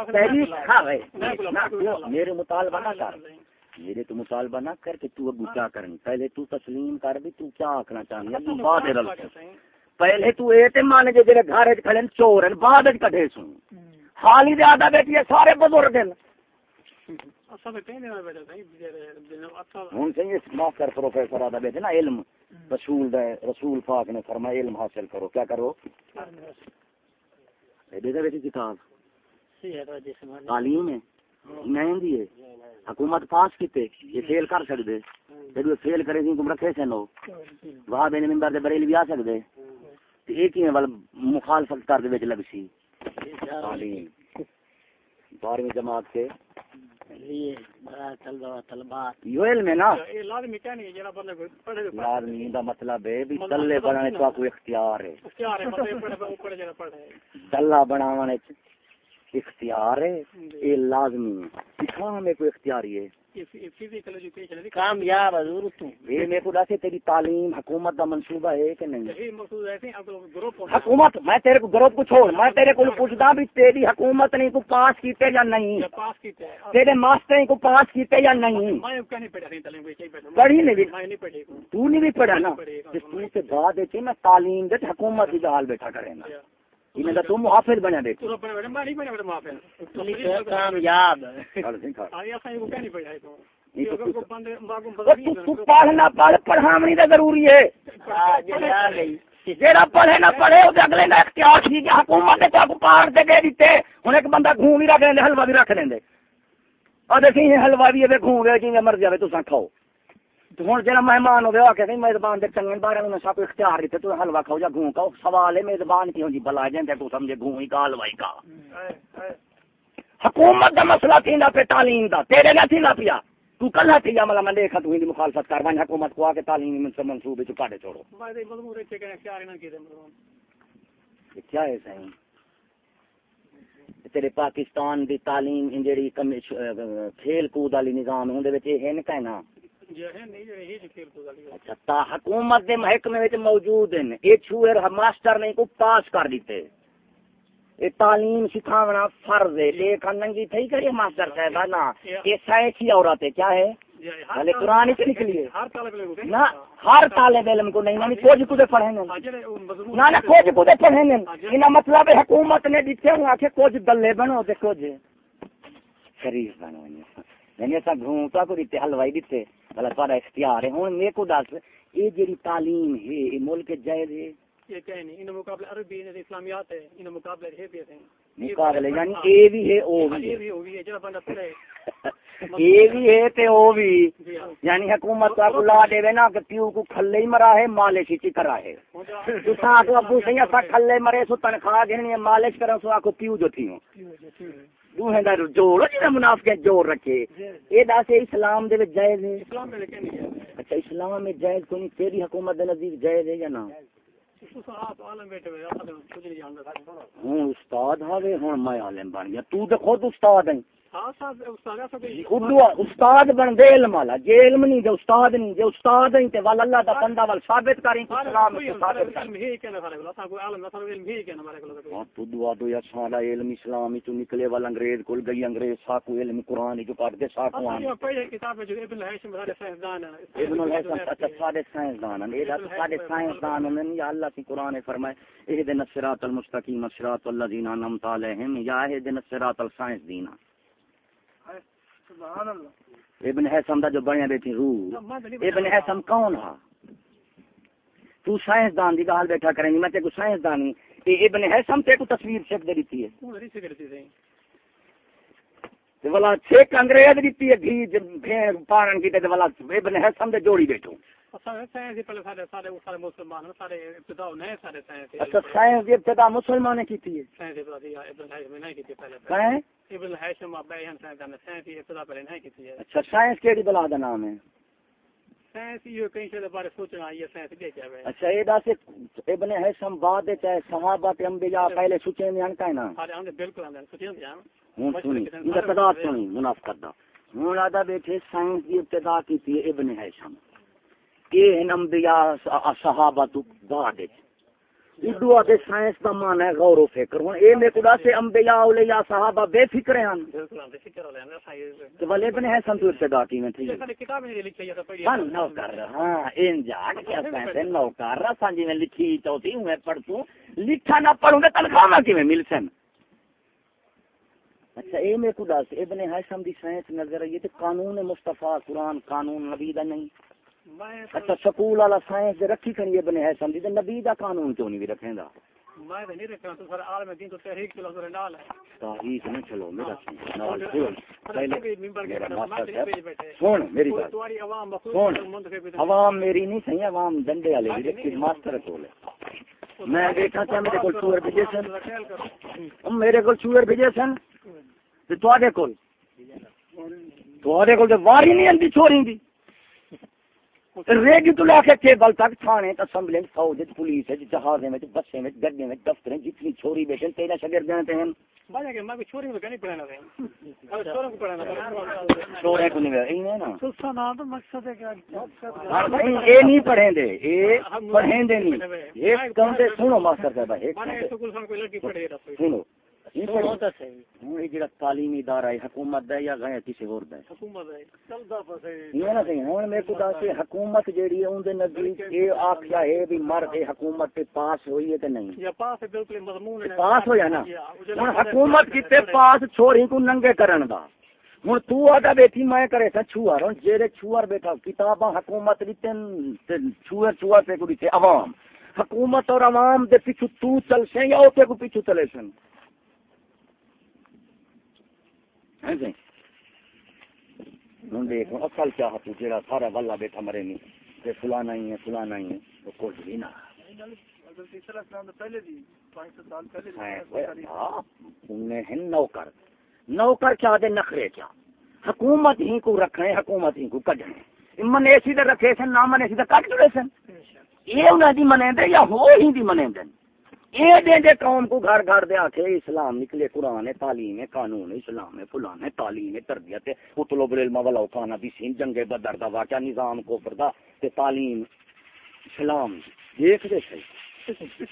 پہلی کھاوے نہ میرے مطالبہ نہ کر میرے تو مطالبہ نہ کر کہ تو ابو کیا کرنی پہلے تو تسلیم کر بھی تو کیا آکھنا چاہنی ہے؟ تو بعد رل پہلے تو اے تے مان جے جڑے گھر وچ کھڑے چور ہیں بعد وچ کڈے سوں حال ہی زیادہ بیٹھی سارے بزرگ ہیں۔ ہوں صحیح ماسٹر پروفیسر آدھا بیٹھے نا علم۔ رسول دے رسول پاک نے فرمایا علم حاصل کرو۔ کیا کرو؟ دے بیٹی کتاب۔ تعلیم ہے۔ نہیں دی ہے۔ حکومت پاس کیتے یہ فیل کر سکدے۔ جب یہ فیل کرے گی تم رکھے سے نو۔ وہاں بین منبر دے بریل بھی آ سکدے۔ تے ایک ہی ول مخالفت کر دے وچ لگ سی تعلیم۔ بارہویں جماعت یہ لازمی دا مطلب ہے بھی بنانے تو اختیار ہے۔ اختیار ہے یہ لازمی ہے۔ سکھا میں کوئی اختیاری ہے؟ ہے کامیاب حضور تو۔ یہ میرے کو دسے تیری تعلیم حکومت دا منصوبہ ہے کہ نہیں؟ حکومت میں تیرے کو گروپ کو چھوڑ میں تیرے کو پوچھتا بھی تیری حکومت نے کو پاس کیتے یا نہیں؟ پاس کیتے؟ ہیں تیرے ماسٹر کو پاس کیتے یا نہیں؟ میں پڑھا تعلیم کوئی پڑھی نہیں بھی؟ میں نہیں پڑھی تو نہیں بھی پڑھا نا؟ جس تو سے بعد ہے کہ میں تعلیم دے حکومت کی حال بیٹھا کرے نا۔ انہیں تو محافظ تو ہے کامیاب ہے تو تو تو- تو تو پڑھنا پڑھ ضروری ہے جیڑا پڑھے نہ پڑھے اگلے اختیار سی کہ حکومت نے پار دے دے دیتے ہن ایک بندہ گھوم بھی رکھ لیندے حلوا بھی رکھ لیندے اور دیکھی یہ حلوا بھی ہے گھوم گئے جی مرضی آوے تساں کھاؤ ہن جڑا مہمان ہوے آ کے میزبان دے چنگے بارے میں سب اختیار دیتے تو حلوا کھاؤ یا گھوم کھاؤ۔ سوال ہے میزبان کیوں جی؟ بلا جاندے تو سمجھے گھوم ہی کا حلوائی کا۔ حکومت دا مسئلہ تھیندا پہ تعلیم دا۔ تیرے نہ تھیندا پیا۔ تو کلا تھی عملہ میں دیکھا تو ہندی مخالفت کر۔ وہیں حکومت کو آ کے تعلیم من سے منصوبے چ کاٹے چھوڑو۔ میں کیا ہے صحیح تیرے پاکستان دی تعلیم جڑی کم- کھیل کود والی نظام ہے اون دے وچ یہ ہے نا کہنا اچھا حکومت دے محکمے وچ موجود ہیں۔ یہ چھوئر ماسٹر کو پاس کر دیتے۔ یہ تعلیم سکھاونا فرض ہے۔ دیکھا ننگی تھی کرے ماسٹر صاحب نا۔ یہ سائنسی عورت ہے کیا ہے؟ بھلے قرآن سے نکلی ہے۔ ہر طالب علم کو نہ ہر طالب علم کو نہیں نہ کچھ کچھ پڑھیں گے۔ نہ نہ کچھ کچھ پڑھیں گے۔ انہاں مطلب حکومت نے دیتے ہوں کچھ دلے بنو تے کچھ۔ شریف بنو۔ یعنی ایسا گھومتا کو دیتے حلوائی دیتے بھلا تھوڑا اختیار ہے۔ ہوں میرے کو دس یہ جڑی تعلیم ہے یہ ملک جائز ہے؟ یہ ان مقابلے عربی اسلامیات ہے ان مقابلے ہے بھی ہیں۔ مقابلے یعنی اے بھی ہے او ہاں، بھی یہ ہے۔ بھی ہے جڑا بندہ پڑھے۔ یہ بھی ہے تے وہ بھی۔ جی ہاں۔ یعنی حکومت کو لا دے نا کہ پیو کو کھلے ہی مرا ہے مالش ہی کرا ہے۔ تساں ابو سہی اسا کھلے مرے سو تنخواہ دینی ہے مالش کرن سو آکو پیو جو تھیو دوہیں دا جوڑ جے منافق جوڑ رکھے۔ اے دس اسلام دے وچ جائز ہے۔ اسلام میں لیکن اچھا اسلام میں جائز کوئی تیری حکومت دے نزدیک جائز ہے یا نہ؟ ہوں استاد ہن میں عالم بن گیا۔ تو تے خود استاد ہاں صاحب استاد استاد بن دے علم والا جے علم نہیں دے استاد نہیں جے استاد نہیں تے ول اللہ دا بندہ ول ثابت کریں کہ اسلام میں ثابت کریں۔ ہی کہنا کو اساں نہ علم ہی کہنا ہمارے کو ہاں تو دعا دو یا سارا علم اسلام تو نکلے والا انگریز کول گئی انگریز ساکو علم قرآن جو کٹ دے ساکو آن اساں پڑھے کتاب جو ابن ہاشم سارے سائنسدان ہیں ابن اچھا سارے سائنسدان ہیں یہ سارے سائنسدان ہیں یا اللہ کی قرآن فرمائے اهدنا الصراط المستقيم صراط الذين انعمت عليهم یا اهدنا الصراط السائنس اللہ ابن حسم دا جو بنیا بیٹھی روح۔ ابن حسم کون ہا تو سائنسدان دی گال بیٹھا کریں گی میں تے کو سائنسدان ہی ابن حسم تے کو تصویر شک دے دیتی ہے۔ تے والا چھک انگریز دیتی ہے بھی بھین پارن کی تے والا ابن حسم دے جوڑی بیٹھو۔ سائنس پہلے سارے سارے سارے مسلمان سارے ابتدا سارے سائنس اچھا سائنس دی ابتدا مسلمان نے کی ہے سائنس ابتدا ابن ہاشم نہیں کی پہلے کہیں ابن ہاشم ابے ہن سائنس سائنس ابتدا پہلے نہیں کی ہے اچھا سائنس کیڑی بلا دا نام ہے؟ سائنس یہ کہیں سے بارے سوچنا یہ سائنس دے کیا ہے اچھا یہ دس ابن حسم بعد چاہے صحابہ تے انبیاء پہلے سوچے میں ان کا نا سارے ہم بالکل اندر سوچیں جان ہوں سنی ان کا تعداد سنی منافقت دا۔ ہوں آدھا بیٹھے سائنس دی ابتدا کی تھی ابن حسم یہ ہیں انبیاء صحابہ تو بعد آتے سائنس دا ہے غور و فکر ہوں اے میں سے انبیاء اولیاء صحابہ بے فکر ہیں والے ابتدا کی میں تھی یہ ہاں نوکر جا کیا سائنس سانجی میں لکھی چوتھی ہوں میں پڑھتوں لکھا نہ پڑھوں گا تنخواہ مل سن اچھا اے میں خدا سے ابن حسم دی سائنس نظر آئی تے قانون مصطفیٰ قرآن قانون نبی دا نہیں اچھا سکول والا سائنس رکھی کھنی ابن حسم دی تے نبی دا قانون کیوں نہیں بھی رکھیں دا میں نہیں رکھنا تو سارے عالم دین تو تحریک کے لفظ ڈال ہے۔ تاریخ نہ چلو میرا سن نال سن پہلے ممبر کے بیٹھے سن میری بات۔ تمہاری عوام سن عوام میری نہیں صحیح عوام ڈنڈے والے بھی رکھی ماسٹر کول۔ ہے میں دیکھا کہ میرے کول چور بھیجے سن۔ میرے کول چور بھیجے سن۔ تے تواڈے کول تواڈے کول تے واری نہیں اندی چوری دی۔ ریڈی تو لا کے کیبل تک تھانے اسمبلی فوج پولیس جہازیں میں بسیں میں گڈے میں دفتریں جتنی چوری بیٹھے تیرا شاگرد ہیں ہیں پڑھیں دے۔ نہیں۔ سنو ماسٹر صاحب سنو۔ جڑا تعلیمی ادارہ ہے حکومت دا ہے یا غیر کسی اور دا ہے۔ حکومت ہے چلدا پسے۔ یہ نہ کہیں ہوں میرے کو دس حکومت جیڑی ہے اون دے نزدیک یہ آکھیا ہے بھی مرد ہے حکومت تے پاس ہوئی ہے تے نہیں؟ یا پاس ہے بالکل مضمون ہے۔ پاس ہو یا نا ہوں حکومت پاس چھوڑی کو ننگے کرن دا۔ ہوں آدھا بیٹھی میں کرے سا چھوار۔ ہوں جیرے چھوار بیٹھا کتاباں حکومت دیتن چھوار چھوار پہ کو دیتے عوام۔ حکومت اور عوام دے پیچھو تو چل سے یا اوتے کو پیچھو چلے سن ہیں جی جی۔ ہوں دیکھ اصل کیا جیڑا سارا والا بیٹھا مرے نہیں۔ تے فلانا ہی ہے، فلانا ہی ہے۔ وہ کچھ بھی نہ۔ نوکر۔ نوکر کیا دے؟ نخرے کیا۔ حکومت ہی کو رکھیں، حکومت ہی کو کڈیں من ایسی دے رکھے سن، نہ من ایسی دے کٹ جڑے سن۔ یہ انہیں دی منے دے یا ہو ہی دی منے دے۔ یہ دیں دے قوم کو گھر گھر دے آکھے، اسلام نکلے، قرآن ہے تعلیم ہے قانون ہے اسلام ہے فلان ہے تعلیم ہے تربیت ہے اطلب العلم ولو کان بھی سین، جنگ بدر دا واقعہ، نظام کو پردا تے تعلیم، اسلام۔ دیکھ دے صحیح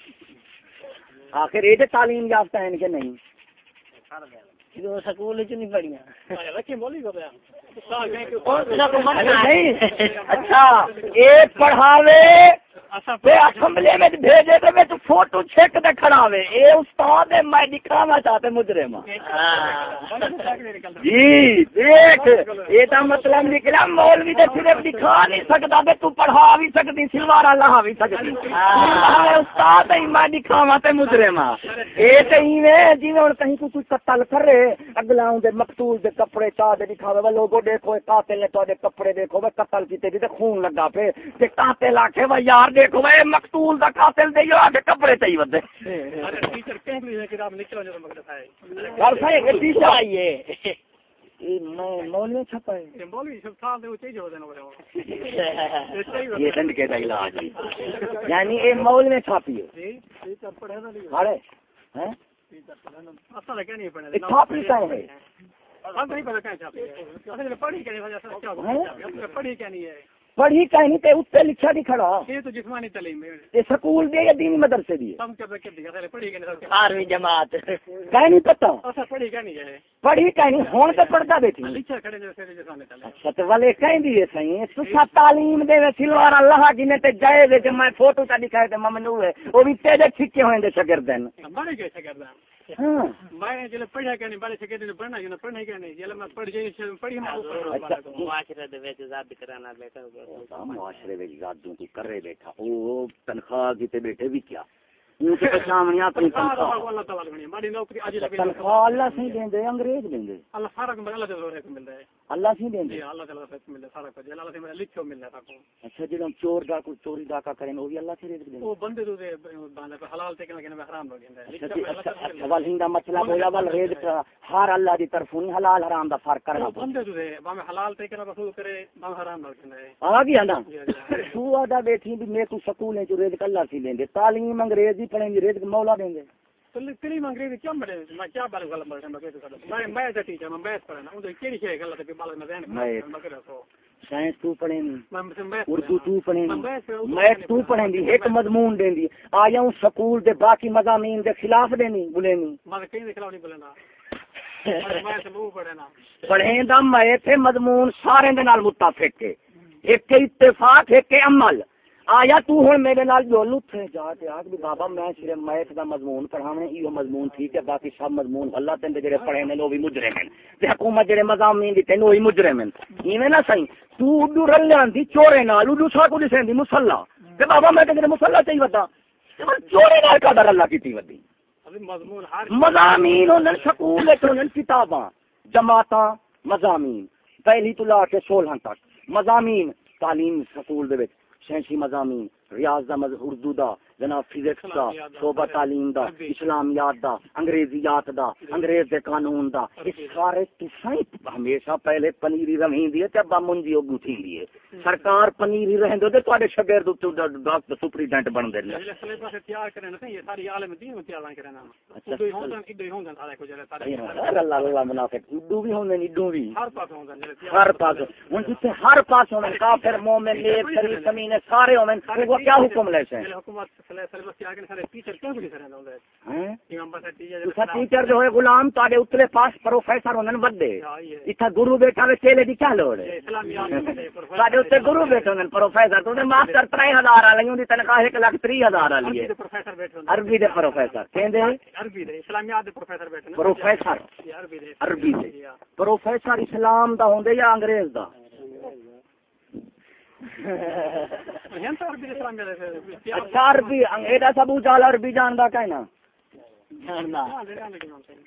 آخر یہ تعلیم یافتہ ہیں کہ نہیں؟ جو سکول نہیں پڑھیاں؟ نہیں اچھا ایک پڑھاوے تے اسمبلی میں بھیجے تے میں تو فوٹو چھک تے کھڑاوے۔ اے استاد ہے میں دکھانا چاہتے مجرم ہاں۔ جی دیکھ مطلب نکلا مولوی تے صرف دکھا نہیں سکتا تے تو پڑھا بھی سکتی سلوار لاہ بھی سکتی۔ استاد میں دکھاوا تے مجرم ہاں اے تے ایویں جویں ہن کہیں کوئی قتل کرے اگلا اون دے مقتول دے کپڑے چا دے دکھاوے وہ لوگو دیکھو قاتل نے تواڈے کپڑے دیکھو وہ قتل کیتے دی تے خون لگا پے تے قاتل آکھے وہ یار دیکھو وہ مقتول دا قاتل دے یو آکھے کپڑے تے ہی ودے۔ ٹیچر نکلو جو ہے۔ ہے ٹیچر مولوی چھپا ہے۔ یہ مولوی سب تھا دے وہ چیز ہو دینا وہ یہ ڈنڈ کے علاج یعنی اے مول میں چھاپی ہے۔ جی ہیں چھاپی کہاں ہے۔ ہم نہیں پتہ کہاں چھاپی ہے پڑھی کہ نہیں ہے۔ پڑھی کہیں تے اتنے لکھا نہیں کھڑا۔ یہ تو جسمانی تعلیم ہے۔ یہ سکول دے یا دینی مدرسے دی دی اصل پڑھی کہ نہیں آرویں جماعت۔ کہیں نہیں پتا۔ اصل پڑھی کہ نہیں ہے۔ پڑھی کہیں نہیں ہون تے پڑھتا بیٹھی۔ لکھا کھڑے جو سے جسمانی تعلیم۔ اچھا تے والے کہیں دی ہے صحیح تسا تعلیم دے سلوار اللہ جنے تے جائے کہ میں فوٹو تا دکھائے تے ممنوع ہے۔ او بھی تیرے چھکے ہوئے دے شاگردن۔ بڑے کیسے کردا ہاں میں جلے پڑھا کہ نہیں بڑے سے کہتے پڑھنا ہے پڑھنا کہ نہیں جلے میں پڑھ جائے پڑھی معاشرے دے وچ ذات کرانا بیٹا ہوگا معاشرے وچ ذاتوں کو کرے بیٹھا او تنخواہ کیتے بیٹھے بھی کیا اللہ انگریز اللہ سارا اللہ ہے۔ اللہ جی اللہ تعالی سے ملتا ہے سارا کچھ۔ اللہ سے ملتا لکھو ملتا ہے کو اچھا جڑا چور چوری ڈاکا کریں وہ بھی اللہ سے دیں دے وہ بندے تو دے باندے کو حلال تے کہ میں حرام ہو گیا اچھا جی اچھا ہندا مطلب ہویا ہر اللہ دی طرف نہیں حلال حرام دا فرق کرنا بندے میں حلال تے کہ رسول کرے میں حرام ہو گیا ہے۔ آ گیا نا؟ تو آدا بیٹھی بھی میں کو سکول ہے جو اللہ تعلیم پڑھیں گے رزق مولا دیں دے تو تیری منگری دی کیا بڑے میں کیا بار غلط بڑے میں کہتا میں میں تے ٹیچر میں بیس پڑھنا ان دی کیڑی شے غلط ہے بالغ میں ذہن میں کرا تو سائنس تو پڑھیں گی میں میں اردو تو پڑھیں گی میتھ تو پڑھیں گی ایک مضمون دیں دی آیا ہوں سکول دے باقی مضامین دے خلاف دینی بولے نہیں۔ میں کہیں دے خلاف نہیں بولنا میں تے وہ پڑھنا پڑھیں دا میں تھے مضمون سارے دے نال متفق ہے۔ ایک اتفاق ایک عمل۔ آیا تو ہن میرے نال جولو تھے جا تے آگ بھی بابا میں صرف میتھ دا مضمون پڑھاویں ایو مضمون ٹھیک ہے باقی سب مضمون اللہ تے جڑے پڑھے نے لو بھی مجرم ہیں۔ تے حکومت جڑے مضامین دی تے نو ہی مجرم ہیں۔ ایویں نہ صحیح تو اڈو رلیاں دی چورے نال اڈو سا کو دسیں دی مصلا تے بابا میں تے مصلا چاہیے ودا چورے نال کا در اللہ کیتی ودی مضمون ہر مضامین ہوندن سکول ہوندن کتاباں جماعتاں مضامین۔ پہلی تو لا کے سولہ تک۔ مضامین تعلیم سکول دے وچ۔ شینشی مضامین ریاض دا اردو دا جناب فزکس دا صوبہ تعلیم دا اسلامیات دا انگریزیات دا انگریز دے قانون دا۔ یہ سارے تساں ہمیشہ پہلے پنیری رہین دی تے ابا منجی او گٹھی دی سرکار پنیری رہندے تے تواڈے شاگرد ڈاکٹر سپریڈنٹ بن دے سلیبس تیار کرنا تے یہ ساری عالم دین تیار کرنا تو ہوندن سارے کو جلے سارے۔ اللہ اللہ منافق اڈو بھی ہوندے اڈو بھی۔ ہر پاس ہوندن جلے ہر پاس ہن جتھے ہر پاس ہوندے کافر مومن نیک شریف زمین سارے ہوندے وہ کیا حکم لے سے حکومت ٹیچر جو ہے غلام اتلے پاس پروفیسر بڑے ایتھا گرو بیٹھا وے چیلے دی کیا لوڑ ہے؟ گرو بیٹھے پروفیسر تو ماسٹر 3000 والی ہوندی تنخواہ 1 لاکھ 30000 والی ہے۔ پروفیسر بیٹھے عربی دے پروفیسر کہندے عربی دے اسلامیات دے پروفیسر بیٹھے پروفیسر عربی دے۔ عربی دے۔ پروفیسر اسلام دا ہوندے یا انگریز دا ہن تو عربی دے اسلامیات دے اچھا عربی عربی جاندا کہنا جاننا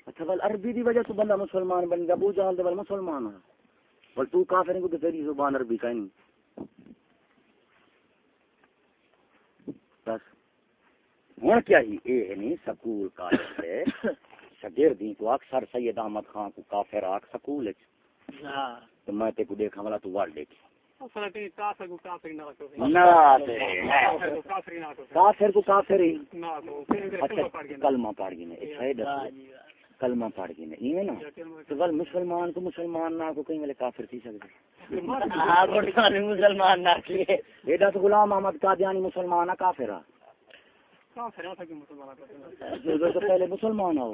اچھا بل عربی دی وجہ تو بندہ مسلمان بن گیا ابو جہل دے بل مسلمان ہے بل تو کافر کو تیری زبان عربی بس ہوں کیا ہی اے نہیں سکول کو اکثر سید احمد خان کو کافر آکھ سکول وچ ہاں تو میں تے کو دیکھا والا تو وال دیکھی کافر کو کافر ہی کلمہ پڑھ گئے اچھا یہ دس کلمہ پڑھ گئے ایویں نا تو ول مسلمان کو مسلمان نہ کو کہیں والے کافر تھی سکدے ہاں گھٹنے مسلمان نہ کیے ایڈا تو غلام احمد قادیانی مسلمان ہے کافر ہے پہلے مسلمان ہو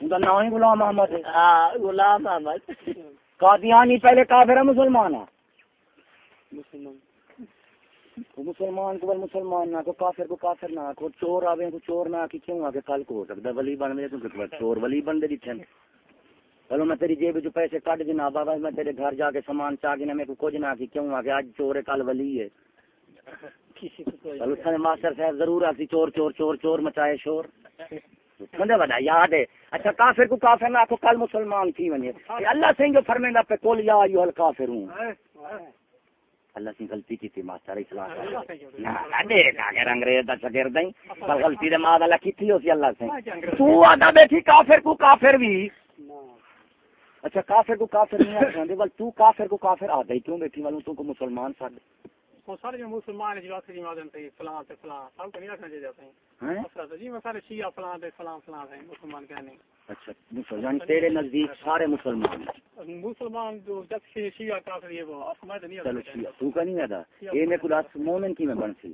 ان کا نام ہی غلام احمد ہے ہاں غلام احمد قادیانی پہلے کافر ہے مسلمان ہے۔ مسلمان۔ وہ مسلمان کو بل مسلمان نہ کو کافر کو کافر نہ کو چور آوے کو چور نہ کی کیوں آگے کل کو ہو سکتا ہے ولی بن میں کیونکہ چور ولی بن دے دتھن چلو میں تیری جیب جو پیسے کٹ دینا بابا میں تیرے گھر جا کے سامان چاہ کے میرے کو کچھ نہ کی کیوں آ کے آج چور ہے کل ولی ہے۔ کو چلو سر ماسٹر صاحب ضرور آتی چور چور چور چور مچائے شور۔ سمجھے بڑا یاد ہے۔ اچھا کافر کو کافر میں آپ کو کل مسلمان تھی ونی اللہ سے جو پہ کول یا ایو ہوں اللہ سے غلطی کی تھی ماسٹر نہ دیکھ اگر انگریز دا شاگرد نہیں پر غلطی دے ماد اللہ کی تھی اسی اللہ سے؟ تو آدھا بیٹھی کافر کو کافر بھی۔ اچھا کافر کو کافر نہیں ہیں بل تو کافر کو کافر آدھا ہی کیوں بیٹھی؟ والوں تو کو مسلمان ساتھ وہ سارے جو مسلمان ہیں جو آخر جی مادن تھے فلاں تے فلاں سب کو نہیں رکھنا چاہیے جاتے ہیں ہیں مسئلہ تو جی میں سارے شیعہ فلاں تے فلاں فلاں ہیں مسلمان کہنے اچھا مسلمان یعنی تیرے نزدیک سارے مسلمان مسلمان جو جب شیعہ شیعہ کافر یہ وہ نہیں چلو شیعہ تو کا نہیں ادا یہ میں مومن کی میں بن سی۔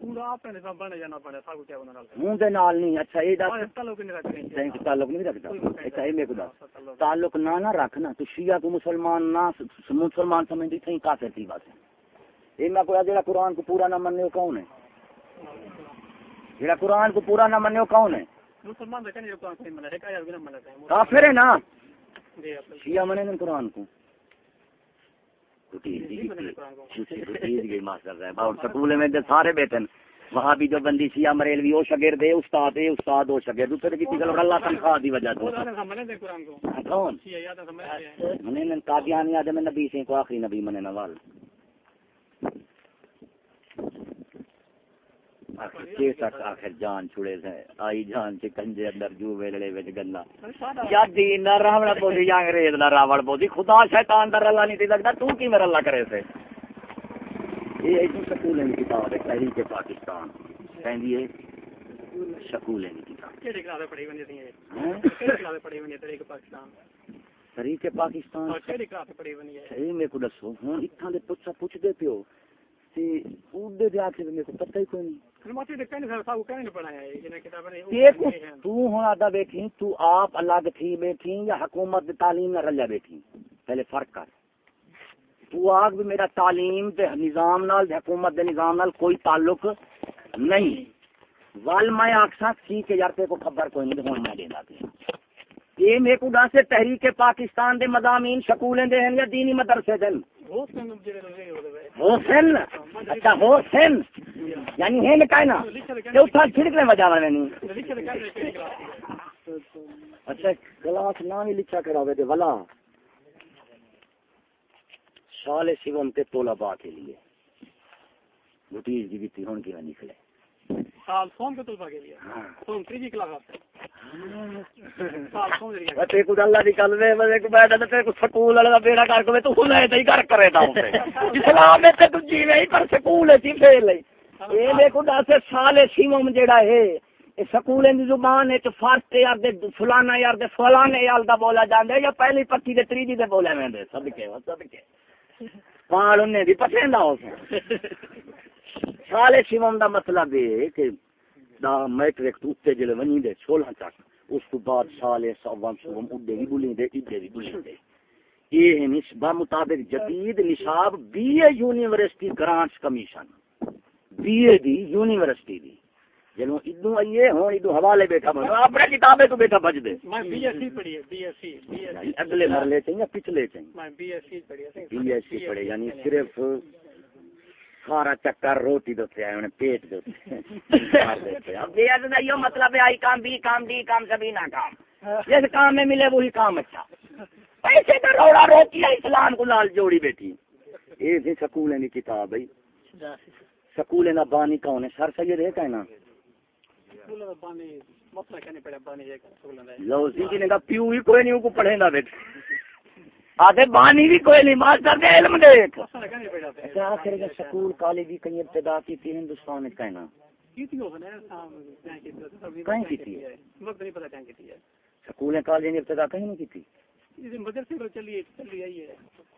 پورا آپ نے نظام بنے جانا پڑے سب کو کیا بنا ڈالتے منہ دے نال نہیں اچھا یہ دس۔ ہیں تعلق نہیں رکھتے ہیں تین تعلق نہیں رکھتا۔ اچھا یہ میں خدا تعلق نہ نہ رکھنا۔ تو شیعہ کو مسلمان نہ مسلمان سمجھتی تھی کافر تھی بات ہے۔ یہ میں کوئی جڑا قرآن کو پورا نہ مننے وہ کون ہے؟ جڑا قرآن کو پورا نہ مننے کون ہے؟ کافر ہے نا؟ جی شیعہ منے قرآن کو؟ سکول میں سارے بیٹھے وہاں بھی جو بندی مریلوی وہ ہے استاد ہے استاد وہ شاگرد دوسرے کی تھی اللہ تنخواہ دی وجہ سے کون؟ قادیانی آدم نبی سے کو آخری نبی منے نوال آخر کے تک آخر جان چھڑے سے آئی جان چ کنجے اندر جو ویلڑے وچ گلا۔ یا دین نہ راوڑ بودی یا انگریز نہ راوڑ بودی خدا شیطان نہیں تے لگدا تو کی میرا اللہ کرے سے؟ یہ ایک سکول کی کتاب ہے تحریک پاکستان۔ کہندی ہے سکول کی کتاب کیڑے کلاس پڑھی ہوئی نہیں ہے ہیں کیڑے کلاس پڑھی ہوئی ہے تیرے پاکستان؟ پاکستان صحیح میرے کو دسو ہوں دے پوچھا پوچھ دے پیو تے دے میرے کو پتہ ہی کوئی نہیں تو بیٹھی تو آپ الگ تھی بیٹھی یا حکومت تعلیم نہ رلیا بیٹھی پہلے فرق کر تو آگ بھی میرا تعلیم دے نظام نال دے حکومت دے نظام نال کوئی تعلق نہیں وال میں آکسا تھی کہ یار تے کو خبر کوئی نہیں ہوں میں دینا پیا یہ میرے کو سے تحریک پاکستان دے مضامین سکولیں دے ہیں یا دینی مدرسے دے ہیں؟ حسین اچھا حسین یعنی نا؟ کہنا کہ اتھا چھڑکنے وجہ میں نہیں۔ دے اچھا کلاس نام ہی لکھا کرا ہوئے تھے ولا۔ سال شیوم کے طلباء کے لیے۔ کی بیتی ہون کی نہ نکلے۔ سال سوم کے طلبہ کے لیے۔ ہاں۔ سوم تیجی کلاس آتے سال سوم ذریعہ تے کو اللہ دی گل وے میں کو بیٹھا تے کو سکول والا بیڑا کر کے تو ہنے تے کر کرے دا اسلام میں تے دجی وے پر سکول تی فیل ہے اے میں کو دس سال شیوم جیڑا ہے اے سکولیں دی زبان ہے یار دے فلانا یار دے فلانے یار دا بولا جاندا ہے یا پہلی پٹی دے تریجی دے بولا ویندے صدقے پال انہیں بھی پسند آؤ سال شیوم دا مطلب ہے کہ دا میٹرک تو اتے جلے ونی دے چھولا تک اس کو بعد سال سوام شوم اڈے بھی بولیں دے اڈے بھی بولیں دے۔ یہ ہے نسبہ مطابق جدید نصاب B A university grants commission. B A the university دی۔ جنوں ادو آئیے ہوں ادو حوالے بیٹھا بن اپنے کتابیں تو بیٹھا بج دے۔ میں بی ایس سی پڑھی ہے B S C B S C. اگلے مرلے چاہیے یا پچھلے چاہیے میں بی ایس سی پڑھی ہے۔ بی ایس سی پڑھے یعنی صرف سارا چکر روٹی دوتے آئے انہیں پیٹ دوتے اب بے عدد یہ مطلب ہے آئی کام بی کام ڈی کام سبھی نہ کام۔ جس کام میں ملے وہی کام اچھا۔ پیسے کا روڑا روٹی ہے اسلام کو لال جوڑی بیٹھی۔ یہ تھی سکولیں کی کتاب ہے۔ سکولیں دا بانی کون ہے؟ سر سید ہے کہنا میں لو سی کی نے کہا پیو ہی کوئی نہیں ان کو پڑھے نہ بیٹھے۔ آدھے بانی بھی کوئی نہیں ماسٹر دے علم ہیں اچھا آخر میں سکول کالج کی کہیں ابتدا کی تھی ہندوستان میں کہنا۔ کہیں کی تھی؟ کالج نے ابتدا کہیں نہیں کی تھی؟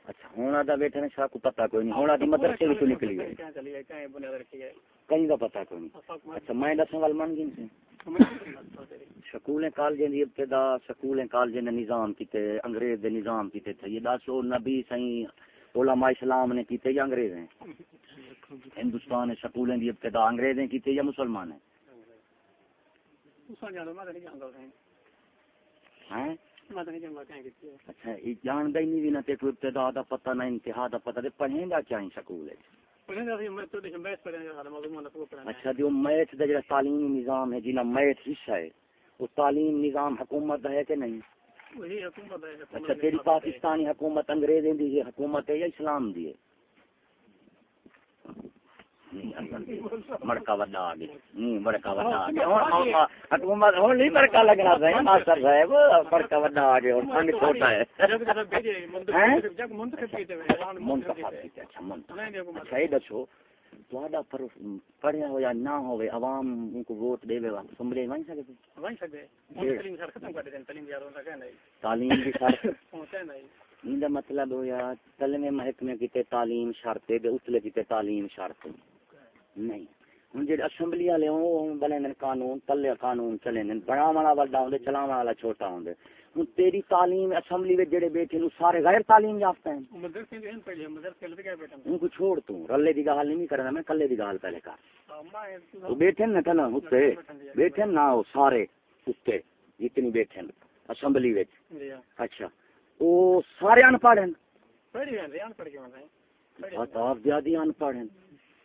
اچھا ہونا دا بیٹھے نے شاہ کو پتہ کوئی نہیں۔ ہونا دی مدرسے بھی تو نکلی ہے؟ کہیں ہے دا پتہ کوئی نہیں۔ اچھا میں دسوں وال من گن سے سکولیں کالجیں دی ابتدا سکولیں کالجیں نے نظام کیتے انگریز دے نظام کیتے تھے۔ یہ دس نبی سائیں علماء اسلام نے کیتے یا انگریز ہیں؟ ہندوستان سکولیں دی ابتدا انگریز نے کیتے یا مسلمان ہیں؟ ہیں اچھا یہ جاندا ہی نہیں بھی نہ تے کوئی ابتدا دا پتہ نہ انتہا دا پتہ تے پڑھیں گا کیا ہیں سکول وچ اچھا جو میتھ دا جڑا تعلیمی نظام ہے جنہ میتھ حصہ ہے وہ تعلیم نظام حکومت دا ہے کہ نہیں؟ اچھا تیری پاکستانی حکومت انگریزیں دی حکومت ہے یا اسلام دی ہے؟ مڑکا وڈا آ گیا نہیں مڑکا وڈا آ گیا ہن حکومت ہن نہیں مڑکا لگنا ہے ماسٹر صاحب مڑکا وڈا آ گیا ہن پنڈ چھوٹا ہے۔ منتخب کیتے اچھا اچھا یہ دسو تہاڈا پر پڑھیا ہو یا نہ ہوے عوام کو ووٹ دے وے سمجھے وائیں سکتے تعلیم ان دا مطلب ہویا تلویں محکمے کیتے تعلیم شرط اتلے کیتے تعلیم شرط نہیں۔ ہن جڑے اسمبلی والے ہوں بنے نے قانون تلے قانون چلے نے بڑا والا بڑا ہوندے چلاون والا چھوٹا ہوندے ہن تیری تعلیم اسمبلی وچ جڑے بیٹھے نو سارے غیر تعلیم یافتہ ہیں۔ ان کو چھوڑ تو رلے دی گال نہیں کرنا میں کلے دی گال پہلے کر۔ تو بیٹھے نا کنا اتے۔ بیٹھے نا وہ سارے اتے جتنی بیٹھے اسمبلی وچ۔ اچھا وہ سارے ان پڑھ ہیں۔ آپ زیادہ ان پڑھ ہیں۔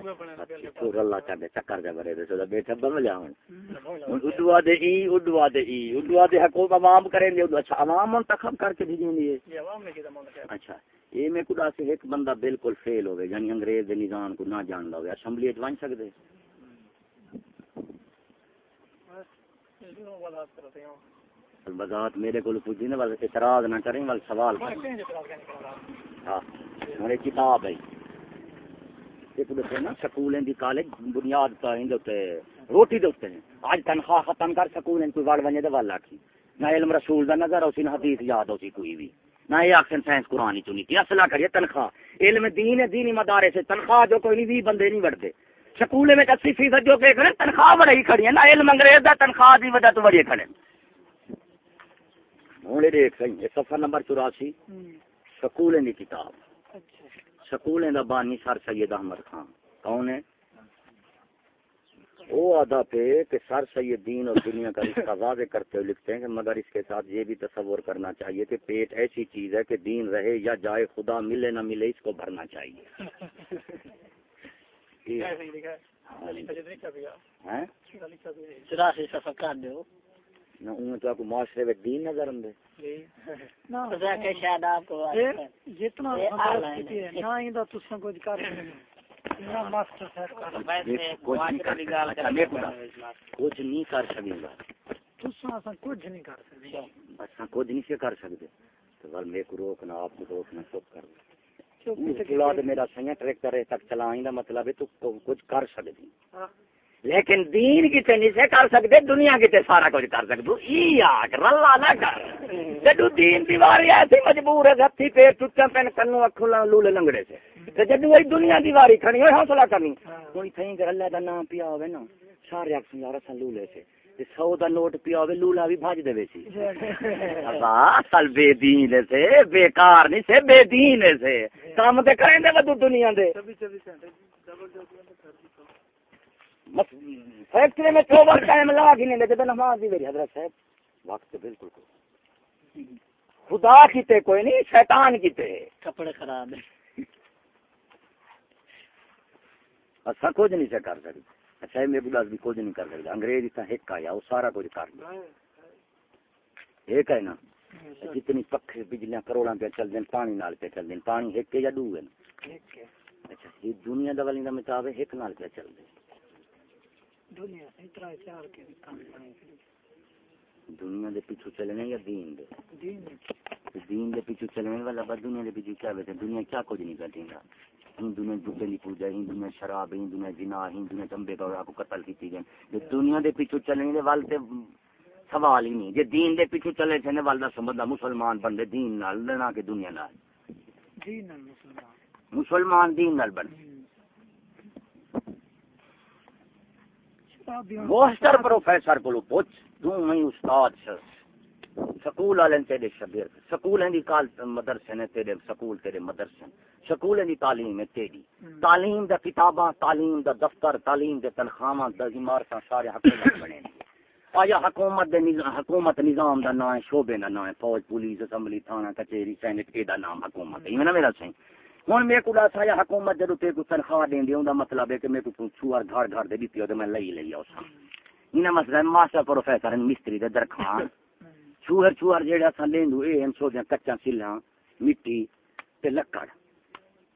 اللہ کر چکر جا برے دے بیٹھا بم جا ہوں اڈوا دے ای اڈوا دے ای اڈوا دے حکومت عوام کریں گے۔ اچھا عوام منتخب کر کے بھیجیں گے۔ اچھا یہ میں خدا سے ایک بندہ بالکل فیل ہوگا یعنی انگریز دے نظام کو نہ جان لو اسمبلی وچ ون سکدے۔ وضاحت میرے کو پوچھی نا اعتراض نہ کریں بل سوال ہاں میرے کتاب ہے۔ ایک نا سکولیں دی کالج بنیاد تا ہند تے روٹی دے اوتے اج تنخواہ ختم کر سکولیں کوئی ونجے آکھی نہ علم رسول دا نظر نہ حدیث یاد کوئی بھی۔ نہ یہ سائنس قرآن چنی۔ کی اصلہ تنخواہ۔ علم دین دینی تنخواہ جو کوئی نہیں بھی بندے نہیں بڑھتے سکول میں فیصد جو کہ تنخواہ ہی کھڑی ہے نہ علم انگریز دا تنخواہ دی وجہ تو بڑی کھڑے ہوں دیکھ سفر نمبر چوراسی۔ سکولیں دی کتاب۔ سکولیں دا بانی سر سید احمد خان۔ کون ہے وہ ادا پہ کہ سر سید دین اور دنیا کا رشتہ واضح کرتے ہوئے لکھتے ہیں کہ مگر اس کے ساتھ یہ بھی تصور کرنا چاہیے کہ پیٹ ایسی چیز ہے کہ دین رہے یا جائے خدا ملے نہ ملے اس کو بھرنا چاہیے چوراسی سفر کر دو نہ ان تو آپ کو معاشرے میں دین نظر شاید آپ کو جتنا کچھ کر کچھ نہیں کر کچھ نہیں کر سکیں گا کچھ نہیں کر سکتے۔ اچھا۔ کچھ نہیں سے کر سکتے۔ تو بل میرے کو روکنا آپ کو روکنا چپ کر اولاد میرا سیاں ٹریکٹر تک چلائیں دا مطلب ہے تو کچھ کر سکتی لیکن دین کتے نہیں سے کر سکتے دنیا کتے سارا کچھ کر سکتے ای آگ، رلا نہ کر۔ جدو دین دیواری ایسی مجبور ہے، ہتھی پیر ٹوٹا پین کنو اکھو لولے لنگڑے سے۔ جدو وہی دنیا دیواری کھڑی ہوئی، حوصلہ کرنی۔ کوئی تھیں کہ اللہ دا نام پیا ہوئے نا، سارے اکسن یار اساں لولے سے۔ سو دا نوٹ پیا ہوئے، لولا بھی بھاج دے سی۔ اصل بے دین سے، بیکار نہیں سے، بے دین سے۔ کام تے کریں دے ودو دنیا دے۔ فیکٹری میں چوبر ٹائم لگا کے نہیں دے نماز دی میری حضرت صاحب۔ وقت بالکل خدا کیتے کوئی نہیں شیطان کیتے کپڑے خراب ہے اچھا کچھ نہیں سے کر سکتے۔ اچھا میرے کو بھی کچھ نہیں کر سکتا۔ انگریز اتنا ہک آیا وہ سارا کچھ کر دیا۔ ایک ہے نا جتنی پکھے بجلیاں کروڑاں پہ چل پانی نال پہ چل دیں پانی ہک یا ڈو ہے اچھا یہ دنیا دا والی دا مطابق ہک نال پہ چل دیں دنیا اتنا چار کے دنیا دے پیچھے چلنے یا دین دے؟ دین دین دے پیچھے چلنے والا بس دنیا دے پیچھے کیا بیٹھے دنیا کیا کچھ نہیں کرتی گا۔ ہندو نے جوتے کی پوجا ہندو نے شراب ہندو نے جنا ہندو نے چمبے کا کو قتل کی گئے۔ دنیا دے پیچھے چلنے دے وال تے سوال ہی نہیں۔ جے دین دے پیچھے چلے تھے وال دا سمجھدا مسلمان بندے دین نال نہ کہ دنیا نال۔ دین نال مسلمان۔ مسلمان دین نال بندے۔ ماسٹر پروفیسر کو پوچھ تو میں استاد سے سکول والے تیرے شاگرد سکول دی کال مدرسے نے تیرے سکول تیرے مدرسے سکول دی تعلیم ہے تیری تعلیم دا کتاباں تعلیم دا دفتر تعلیم دے تنخواہاں دا عمارتاں سارے حکومت بنے نے آیا حکومت دے نظام حکومت نظام دا نام ہے شعبے دا نام ہے فوج پولیس اسمبلی تھانہ کچہری سینٹ اے دا نام حکومت ہے یہ نا میرا سہیں ہوں میرے کو دس آیا حکومت جدو تے کو تنخواہ دین دی اوندا مطلب ہے کہ میرے کو چھوار گھر گھر دے دتی تے میں لئی لئی او سا۔ انہاں مسئلہ ماسٹر پروفیسر مستری دے درخواں چوہر چوہر جیڑا اساں لیندو اے ہن سو دیاں کچا سلاں مٹی تے لکڑ۔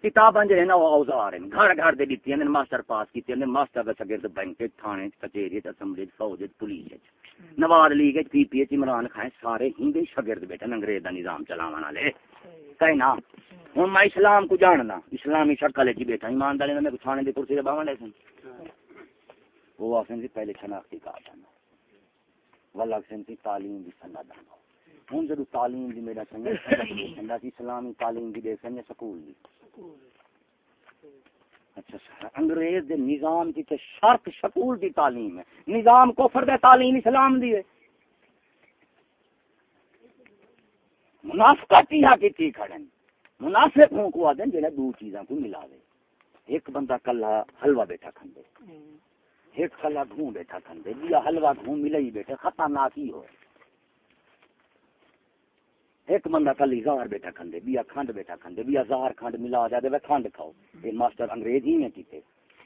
کتاباں جڑے نا اوزار ہیں گھر گھر دے دتی ہیں ماسٹر پاس کیتے ہیں ماسٹر دا شاگرد بینک تھانے کچہری اسمبلی فوج police Nawaz League P P H Imran Khan سارے ہندے شاگرد بیٹھے انگریز دا نظام چلاون والے۔ کہیں نا ہوں میں اسلام کو جاننا، اسلامی شکل جی بیٹھا، ایمانداری میں تھانے دی کرسی دے باون لے سن۔ وہ آخر جی پہلے شناختی کارڈ آنا والا سنتی تعلیم دی سند آنا ہوں جدو تعلیم دی میرا سنگا سی اسلامی تعلیم دی دے سن سکول دی۔ اچھا سر انگریز دے نظام کی تے شرط سکول دی تعلیم ہے۔ نظام کفر دے تعلیم اسلام دی ہے۔ منافقت ہی کی تھی کھڑے منافق ہوں کو آدھیں جنہیں دو چیزاں کو ملا دے۔ ایک بندہ کلا حلوہ بیٹھا کھندے ایک کلا گھوں بیٹھا کھندے بیا حلوہ گھوں ملا ہی بیٹھے، خطرناک ہی ہوئے۔ ایک بندہ کلی زار بیٹھا کھندے بیا کھنڈ بیٹھا کھندے بیا زار کھنڈ ملا جا دے کھنڈ کھاؤ۔ یہ ماسٹر انگریز ہی میں کیتے۔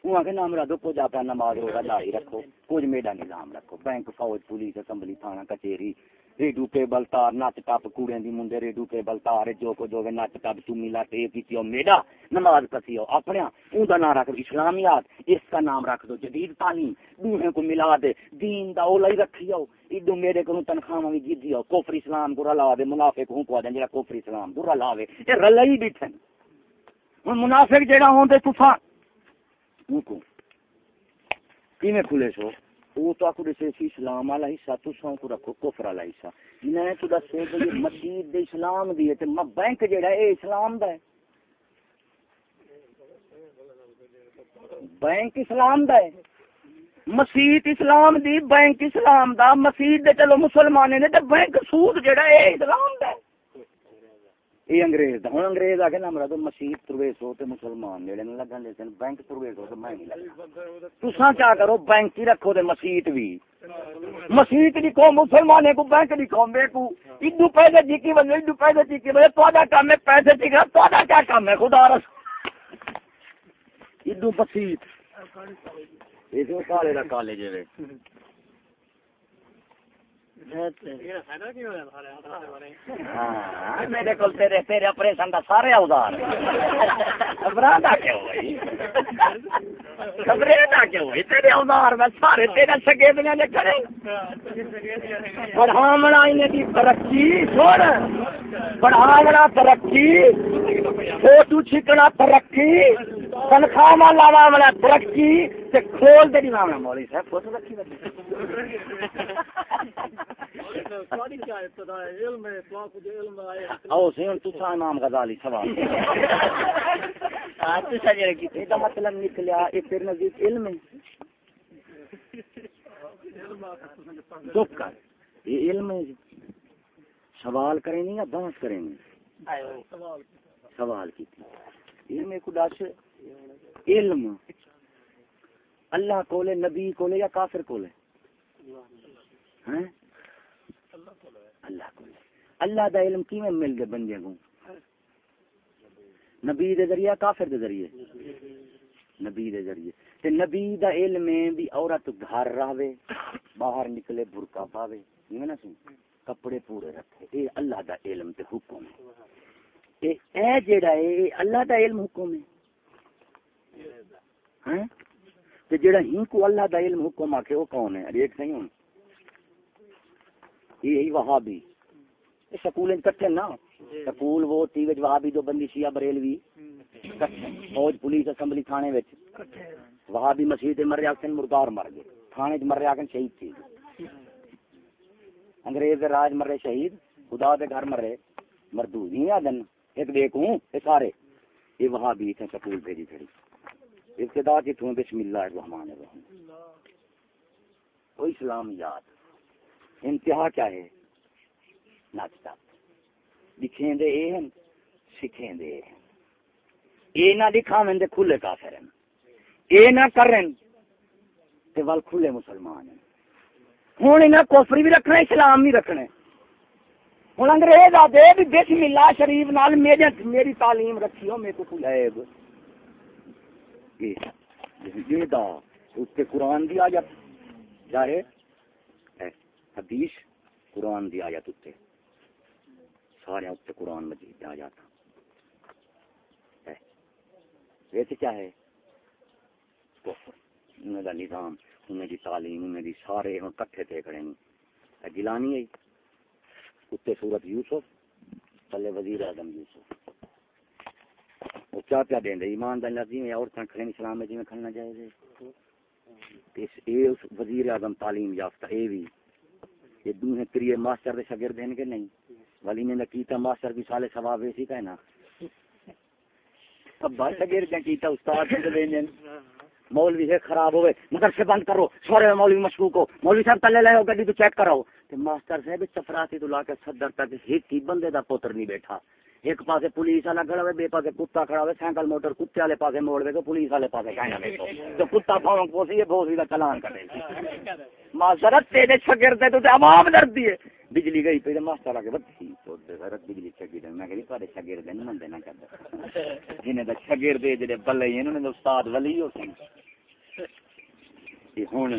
وہاں کے نام رکھو، کچھ آپ نماز روزہ لائی رکھو، کچھ میڈا نظام رکھو۔ بینک، فوج، پولیس، اسمبلی تھانہ کچہری۔ ریڈو ٹیبل تار نچ ٹپ کوڑے دی منڈے ریڈو ٹیبل تار جو کو جو نچ ٹپ تو ملا ٹے کیتی او میڈا نماز پسی ہو اپنے اون دا نام رکھ دو اسلامیات اس کا نام رکھ دو جدید تعلیم دوہیں کو ملا دے دین دا اولا ہی رکھی ہو ایڈو میرے کو تنخواہ بھی جیتی ہو کفر اسلام کو رلا دے منافق ہوں کو دے جڑا کفر اسلام کو رلا دے اے رلا ہی بیٹھن ہن منافق جڑا ہوندے تساں اون کو کیویں کھلے سو وہ تو آکو دسے سی اسلام والا حصہ تو سو کو رکھو کفر والا حصہ میں تو دسے کہ مسجد دے اسلام دی ہے تے بینک جڑا ہے اسلام دا ہے بینک اسلام دا ہے مسجد اسلام دی بینک اسلام دا مسجد دے چلو مسلمان نے تے بینک سود جڑا ہے اسلام دا ہے یہ انگریز دا ہوں انگریز آ کے نام رکھو مسیح پرویش ہو تو مسلمان نیڑے نہیں لگن دے سن بینک پرویش ہو تو میں نہیں لگا تساں کیا کرو بینک ہی رکھو تے مسیت بھی مسیت دی کو مسلمان کو بینک دی کو بے کو ادو پیسے جی کی وجہ ادو پیسے جی کی وجہ تہاڈا کام ہے پیسے جی کا تہاڈا کیا کام ہے خدا رس ادو مسیت یہ جو کالے دا کالج ہے میرے کو تیرے تیرے آپریشن کا سارے اوزار کیوں ہوئی کیوں ہوئی تیرے اوزار میں سارے تیرے سگے دنیا نے کرے انہیں ترقی چھوڑ ترقی فوٹو چھکنا ترقی تنخواہ لاوا ترقی تے کھول دے نہیں مولوی صاحب فوٹو رکھی او سی ہن تساں امام غزالی سوال آج تساں جڑے کیتے دا مطلب نکلیا اے پھر نزدیک علم ہے چپ کر یہ علم ہے سوال کریں یا بحث کریں سوال کی علم کو دس علم اللہ کولے نبی کولے یا کافر کولے ہیں اللہ کو اللہ دا علم کی میں مل گئے بندے کو۔ نبی دے ذریعہ، کافر دے ذریعے۔ نبی دے ذریعے۔ تے نبی دا علم میں بھی عورت گھر رہے باہر نکلے برقع پاوے۔ یہ نا سن، کپڑے پورے رکھے۔ اے اللہ دا علم تے حکم ہے۔ اے اے جڑا ہے، اے اللہ دا علم حکم ہے۔ ہیں تے جڑا ہی کو اللہ دا علم حکم آکے وہ کون ہے؟ ایک نہیں ہوں۔ یہی وہابی۔ سکول کٹھے نا۔ سکول وہ ٹی وچ وہابی جو بندی شیعہ بریلوی۔ فوج پولیس اسمبلی تھانے وچ۔ وہابی مسجد مر جا کے مردار مر گئے۔ تھانے وچ مر جا کے شہید تھی انگریز دے راج مرے شہید خدا دے گھر مرے۔ مردو نہیں آدن ایک دیکھوں یہ سارے۔ یہ وہابی تھے سکول بھیجی کھڑی ابتدا کی تھوں بسم اللہ الرحمن الرحیم۔ وہ اسلام یاد۔ انتہا کیا ہے؟ نچتا دکھیں دے اے ہیں، سکھیں دے اے ہیں۔ اے نہ دکھاویں دے کھلے کافر ہیں۔ اے نہ کریں تے وال کھلے مسلمان ہیں۔ ہوں انہیں کوفری بھی رکھنا اسلام بھی رکھنا ہوں انگریز آدھے بھی بسم اللہ شریف نال میری میری تعلیم رکھی ہو، میرے کو کوئی عیب۔ یہ یہ دا، اس کے قرآن دی آیت جائے حدیث قرآن دی آیت اتنے سارے اتنے قرآن مجید آ جاتا ویسے کیا ہے؟ کفر۔ انہیں دا نظام انہیں دی تعلیم انہیں دی سارے ہوں کٹھے تھے کھڑے نہیں گلانی ہے۔ اتنے صورت یوسف، پلے وزیر اعظم یوسف۔ وہ کیا کیا دیں ایمان دن لازم ہے عورتیں کھڑے اسلام میں جی میں کھڑنا چاہیے اس، اے وزیر اعظم تعلیم یافتہ، اے بھی یہ دوہیں تریے ماسٹر دے شاگرد ہیں کہ نہیں؟ ولی نے کیتا ماسٹر بھی سالے ثواب ایسی کہنا اب بھائی شاگرد ہیں، کیتا استاد دے دیں۔ مولوی ہے، خراب ہوئے۔ مدرسے بند کرو، سورے میں مولوی مشکوک ہو۔ مولوی صاحب تلے لے ہو، گڈی تو چیک کراؤ۔ تے ماسٹر صاحب چپراسی تو لا کے صدر تک ایک ہی بندے دا پوتر نہیں بیٹھا۔ ایک پاسے پولیس والا کھڑا ہوئے، بے پاسے کتا کھڑا ہوئے، سائیکل، موٹر، کتے والے پاسے موڑ دے تو پولیس والے پاسے کہنا بیٹھو تو۔ کتا پاؤں پوسی ہے، بھوسی دا چلان کرے ماسٹر تیرے شاگرد تو تے عوام ڈردی ہے۔ بجلی گئی پہ ماسٹر آ کے بتی تو حضرت بجلی چگی دے میں کہ تھوڑے شاگرد نہیں منتے نہ کردا جنہیں دا شاگرد جڑے بلے ہیں، انہوں نے استاد ولی ہو سن۔ ہوں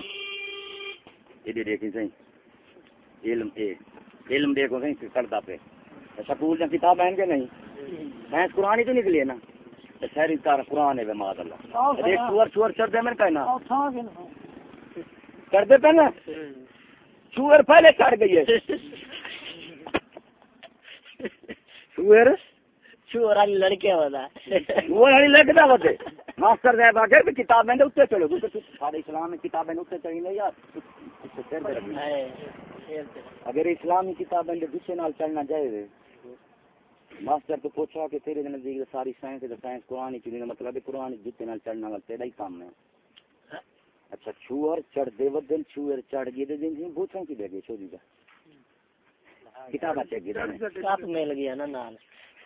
یہ دیکھیں صحیح علم، اے، علم دیکھو صحیح کرتا پہ سکول جب کتاب ہیں کہ نہیں؟ سائنس قرآن ہی تو نکلی ہے نا؟ شہری کار قرآن ہے ماد اللہ ایک سور سور چڑھ دے میں کہنا چڑھ دے پہ نا؟ سور پہلے چڑھ گئی ہے۔ سور چور والی لڑکے ہوتا وہ والی لڑکتا ہوتے ماسٹر صاحب آگے بھی کتابیں دے اتنے چلو۔ سارے اسلام میں کتابیں اتنے چاہیے یار اگر اسلامی کتابیں دے پیچھے نال چلنا چاہیے ماسٹر تو پوچھا کہ تیرے نزدیک ساری سائنس سائنس قرآن ہی مطلب ہے قرآن جتنے نال چلنا والا تیرا ہی کام ہے۔ اچھا چھوڑ چڑھ دے ودن چھوڑ چڑھ گئے دن جی پوچھوں کی دے گئے چھوڑی کا کتاب چیک گئے کپ مل گیا نا نال۔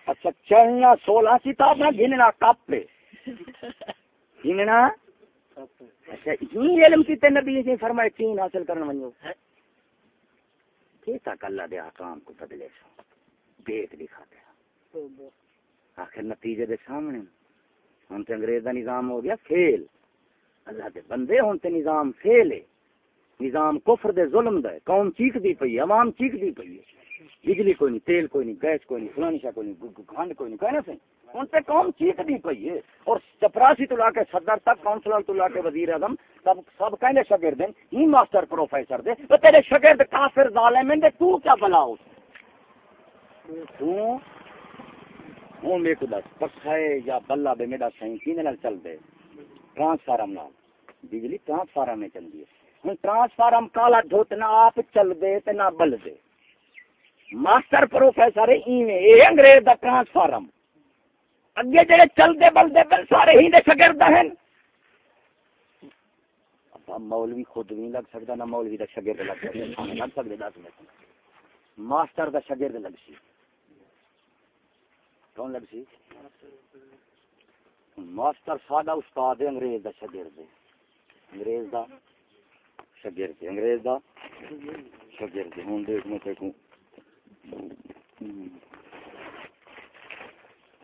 اچھا چڑھنا سولہ کتاب گننا کپ۔ پہ گننا؟ اچھا یہ علم کیتے نبی جی فرمائے چین حاصل کرنا ونجو۔ کیسا کلا دے آقام کو بدلے سو دیکھ دکھا دے آخر نتیجے دے سامنے۔ ہوں تے انگریز دا نظام ہو گیا فیل۔ اللہ دے بندے ہوں تے نظام فیل ہے۔ نظام کفر دے ظلم دے قوم چیخ دی پئی عوام چیخ دی پئی بجلی کوئی نہیں، تیل کوئی نہیں، گیس کوئی نہیں، فلانی شاہ کوئی نہیں کھنڈ کوئی نہیں کہنا سی ان پہ قوم چیخ دی پئی ہے۔ اور چپراسی تو لا کے صدر تک کاؤنسلر تو لا کے وزیر اعظم سب سب کہنے شاگرد ہیں، ہی ماسٹر پروفیسر دے۔ تو تیرے شاگرد کافر ظالم ہیں تو کیا بلا ہو؟ تو ہوں میرے کو دس پکھا ہے یا بلا بے میرا سائیں کینے نال چل دے۔ ٹرانسفارم نال۔ بجلی ٹرانسفارم میں چل دی ہے۔ ہوں ٹرانسفارم کالا دھوت نہ آپ چل دے تے نہ بل دے۔ ماسٹر پروفیسر ایویں اے انگریز دا ٹرانسفارم۔ اگے جڑے چل دے بل دے بل سارے ہی دے شاگرد ہیں۔ اب مولوی خود نہیں لگ سکتا نہ مولوی دا شاگرد لگ سکتا لگ سکتے دس منٹ ماسٹر دا شاگرد لگ سی۔ کون لگ سی؟ ماسٹر سادہ استاد ہے انگریز دا شاگرد ہے۔ انگریز دا شاگرد ہے۔ انگریز دا شاگرد ہے۔ ہوں دیکھ میں دیکھوں۔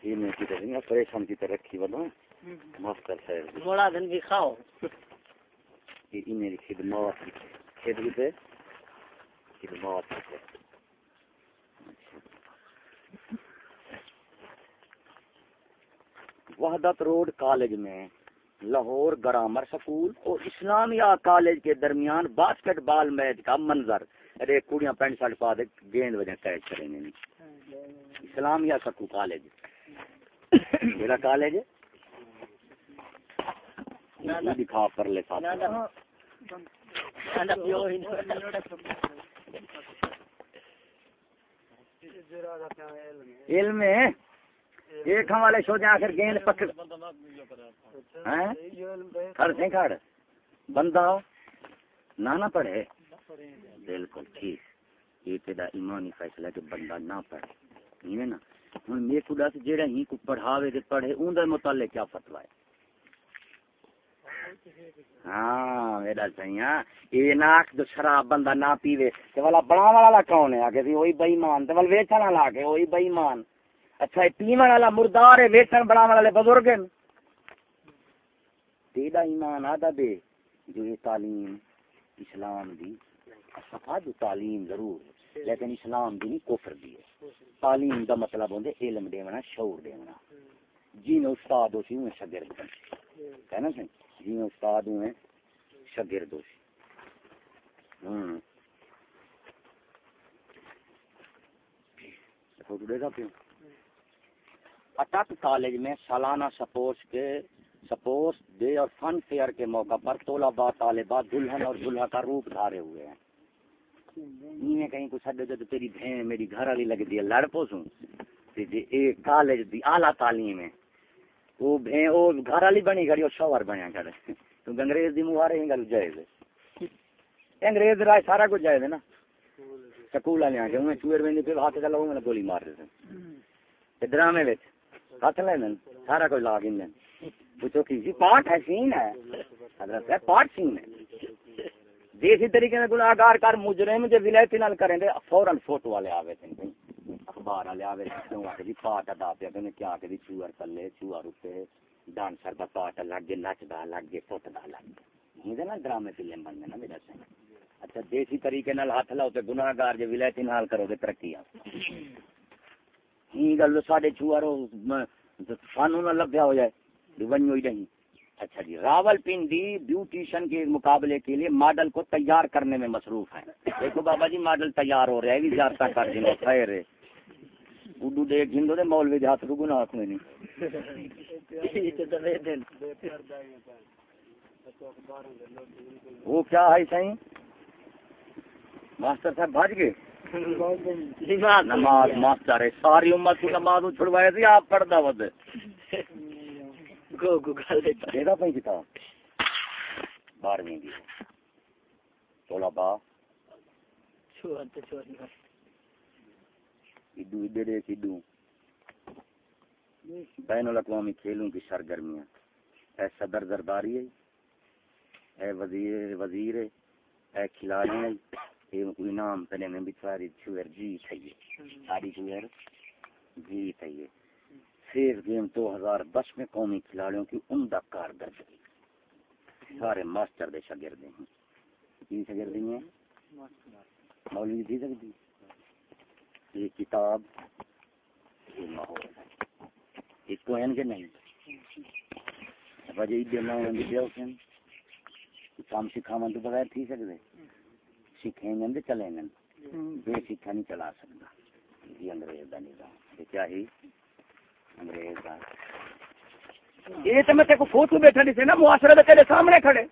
یہ میں کی طرح پریشان کی طرح رکھی والا ماسٹر صاحب۔ بڑا دن بھی کھاؤ۔ یہ میری خدمات خدمت ہے۔ خدمات وحدت روڈ کالج میں، لاہور گرامر سکول اور اسلامیہ کالج کے درمیان باسکٹ بال میچ کا منظر۔ ارے، کڑیاں پینٹ شرٹ پا دے، گیند وجہ کیچ کرے اسلامیہ سکول کالج۔ میرا کالج؟ دکھا پر لے علم ایک ہم والے سو جا کر گیند پکڑ کھڑ سے کھڑ۔ بندہ نہ نہ پڑھے۔ بالکل ٹھیک۔ یہ تیرا ایمانی فیصلہ ہے کہ بندہ نہ پڑھے۔ نہیں ہے نا؟ ہوں میرے کو دس جہاں ہی کو پڑھاوے تے پڑھے ان دے متعلق کیا فتوا ہے؟ ہاں میرا صحیح ہاں۔ یہ آخ جو شراب بندہ نہ پیوے تے والا بنا والا کون ہے؟ آگے وہی بے ایمان تے ول ویچن والا کے وہی بے ایمان اچھا یہ پیون والا مردار ہے ویچن بنا والے بزرگ ہیں۔ تیرا ایمان آدھا دے جو یہ تعلیم اسلام دی۔ صفا جو تعلیم ضرور لیکن اسلام دی نہیں، کفر دی ہے۔ تعلیم دا مطلب ہوندے، علم دینا شعور دینا جی میں استاد ہو سی میں شاگرد بن ہے نا سن جی میں استاد ہوں میں شاگرد ہو سی ہوں۔ فوٹو دے گا پیوں اٹک کالج میں سالانہ سپورٹس کے سپورٹس ڈے اور فن فیئر کے موقع پر طلباء طالبات دلہن اور دلہا کا روپ دھارے ہوئے ہیں۔ کہیں تیری بہن میری گھر والی لگ دی لڑ پوسوں۔ اے کالج دی اعلی تعلیم ہے۔ وہ بہن او گھر والی بنی گھڑی اور شوہر بنیا کھڑے تو انگریز دی موارے ہی گل جائز ہے۔ انگریز رائے سارا کچھ جائز ہے نا؟ سکول والے آ کے میں پھر ہاتھ میں گولی مار دے تے ڈرامے وچ۔ ہاتھ لین سارا کچھ لا گئے پوچھو کسی پاٹ ہے، سین ہے۔ حضرت ہے پاٹ سین ہے۔ دیسی طریقے سے گناہگار کر، مجرم جو ولایتی نال کریں دے، فوراً فوٹو والے آوے تھے۔ اخبار والے آوے تھے، کیوں آ کے دی جی پاٹ ادا پیا کہ کیا کہ دی جی چوہر کلے چوہر اوپر ڈانسر دا پاٹ لگ گئے، نچدا لگ گئے فوٹدا لگ گئے۔ یہ نا ڈرامے فلم بن نا میرا سین۔ اچھا دیسی طریقے نال ہاتھ لاؤ تے گناہگار جو ولایتی نال کرو تے ترقی آ یہ گل ساڈے چوہر سانو نہ لبیا ہو جائے ونجو ہی نہیں۔ اچھا جی راول پنڈی بیوٹیشن کے مقابلے کے لیے ماڈل کو تیار کرنے میں مصروف ہیں۔ دیکھو بابا جی ماڈل تیار ہو رہا ہے، بھی زیادہ کر دیں خیر ہے۔ اردو دیکھ جن دے مولوی ہاتھ رو گنا میں نہیں۔ وہ کیا ہے، صحیح؟ ماسٹر صاحب بھاج گئے؟ نماز ماسٹر ساری امت کو نماز چھڑوایا سی آپ پڑھتا ود بین الاقوامی کھیلوں کی سرگرمیاں۔ اے صدر اے وزیر وزیر اے کھلاڑی پہلے میں ساری ہے یہ فیس گیم دو ہزار دس میں قومی کھلاڑیوں کی عمدہ سارے ماسٹر دے شاگرد ہیں کی شاگردی ہیں مولوی دی سکتی یہ کتاب یہ ماحول کو نہیں وجہ ہونے کام سکھاون تو بغیر تھی سکدے سکھیں گے چلیں گے بے سکھا نہیں چلا سکتا۔ یہ انگریز دا نظام۔ کیا ہی؟ انگریز دا۔ یہ تو میں تے کو فوٹو بیٹھا نہیں نا معاشرے دے تیرے سامنے کھڑے۔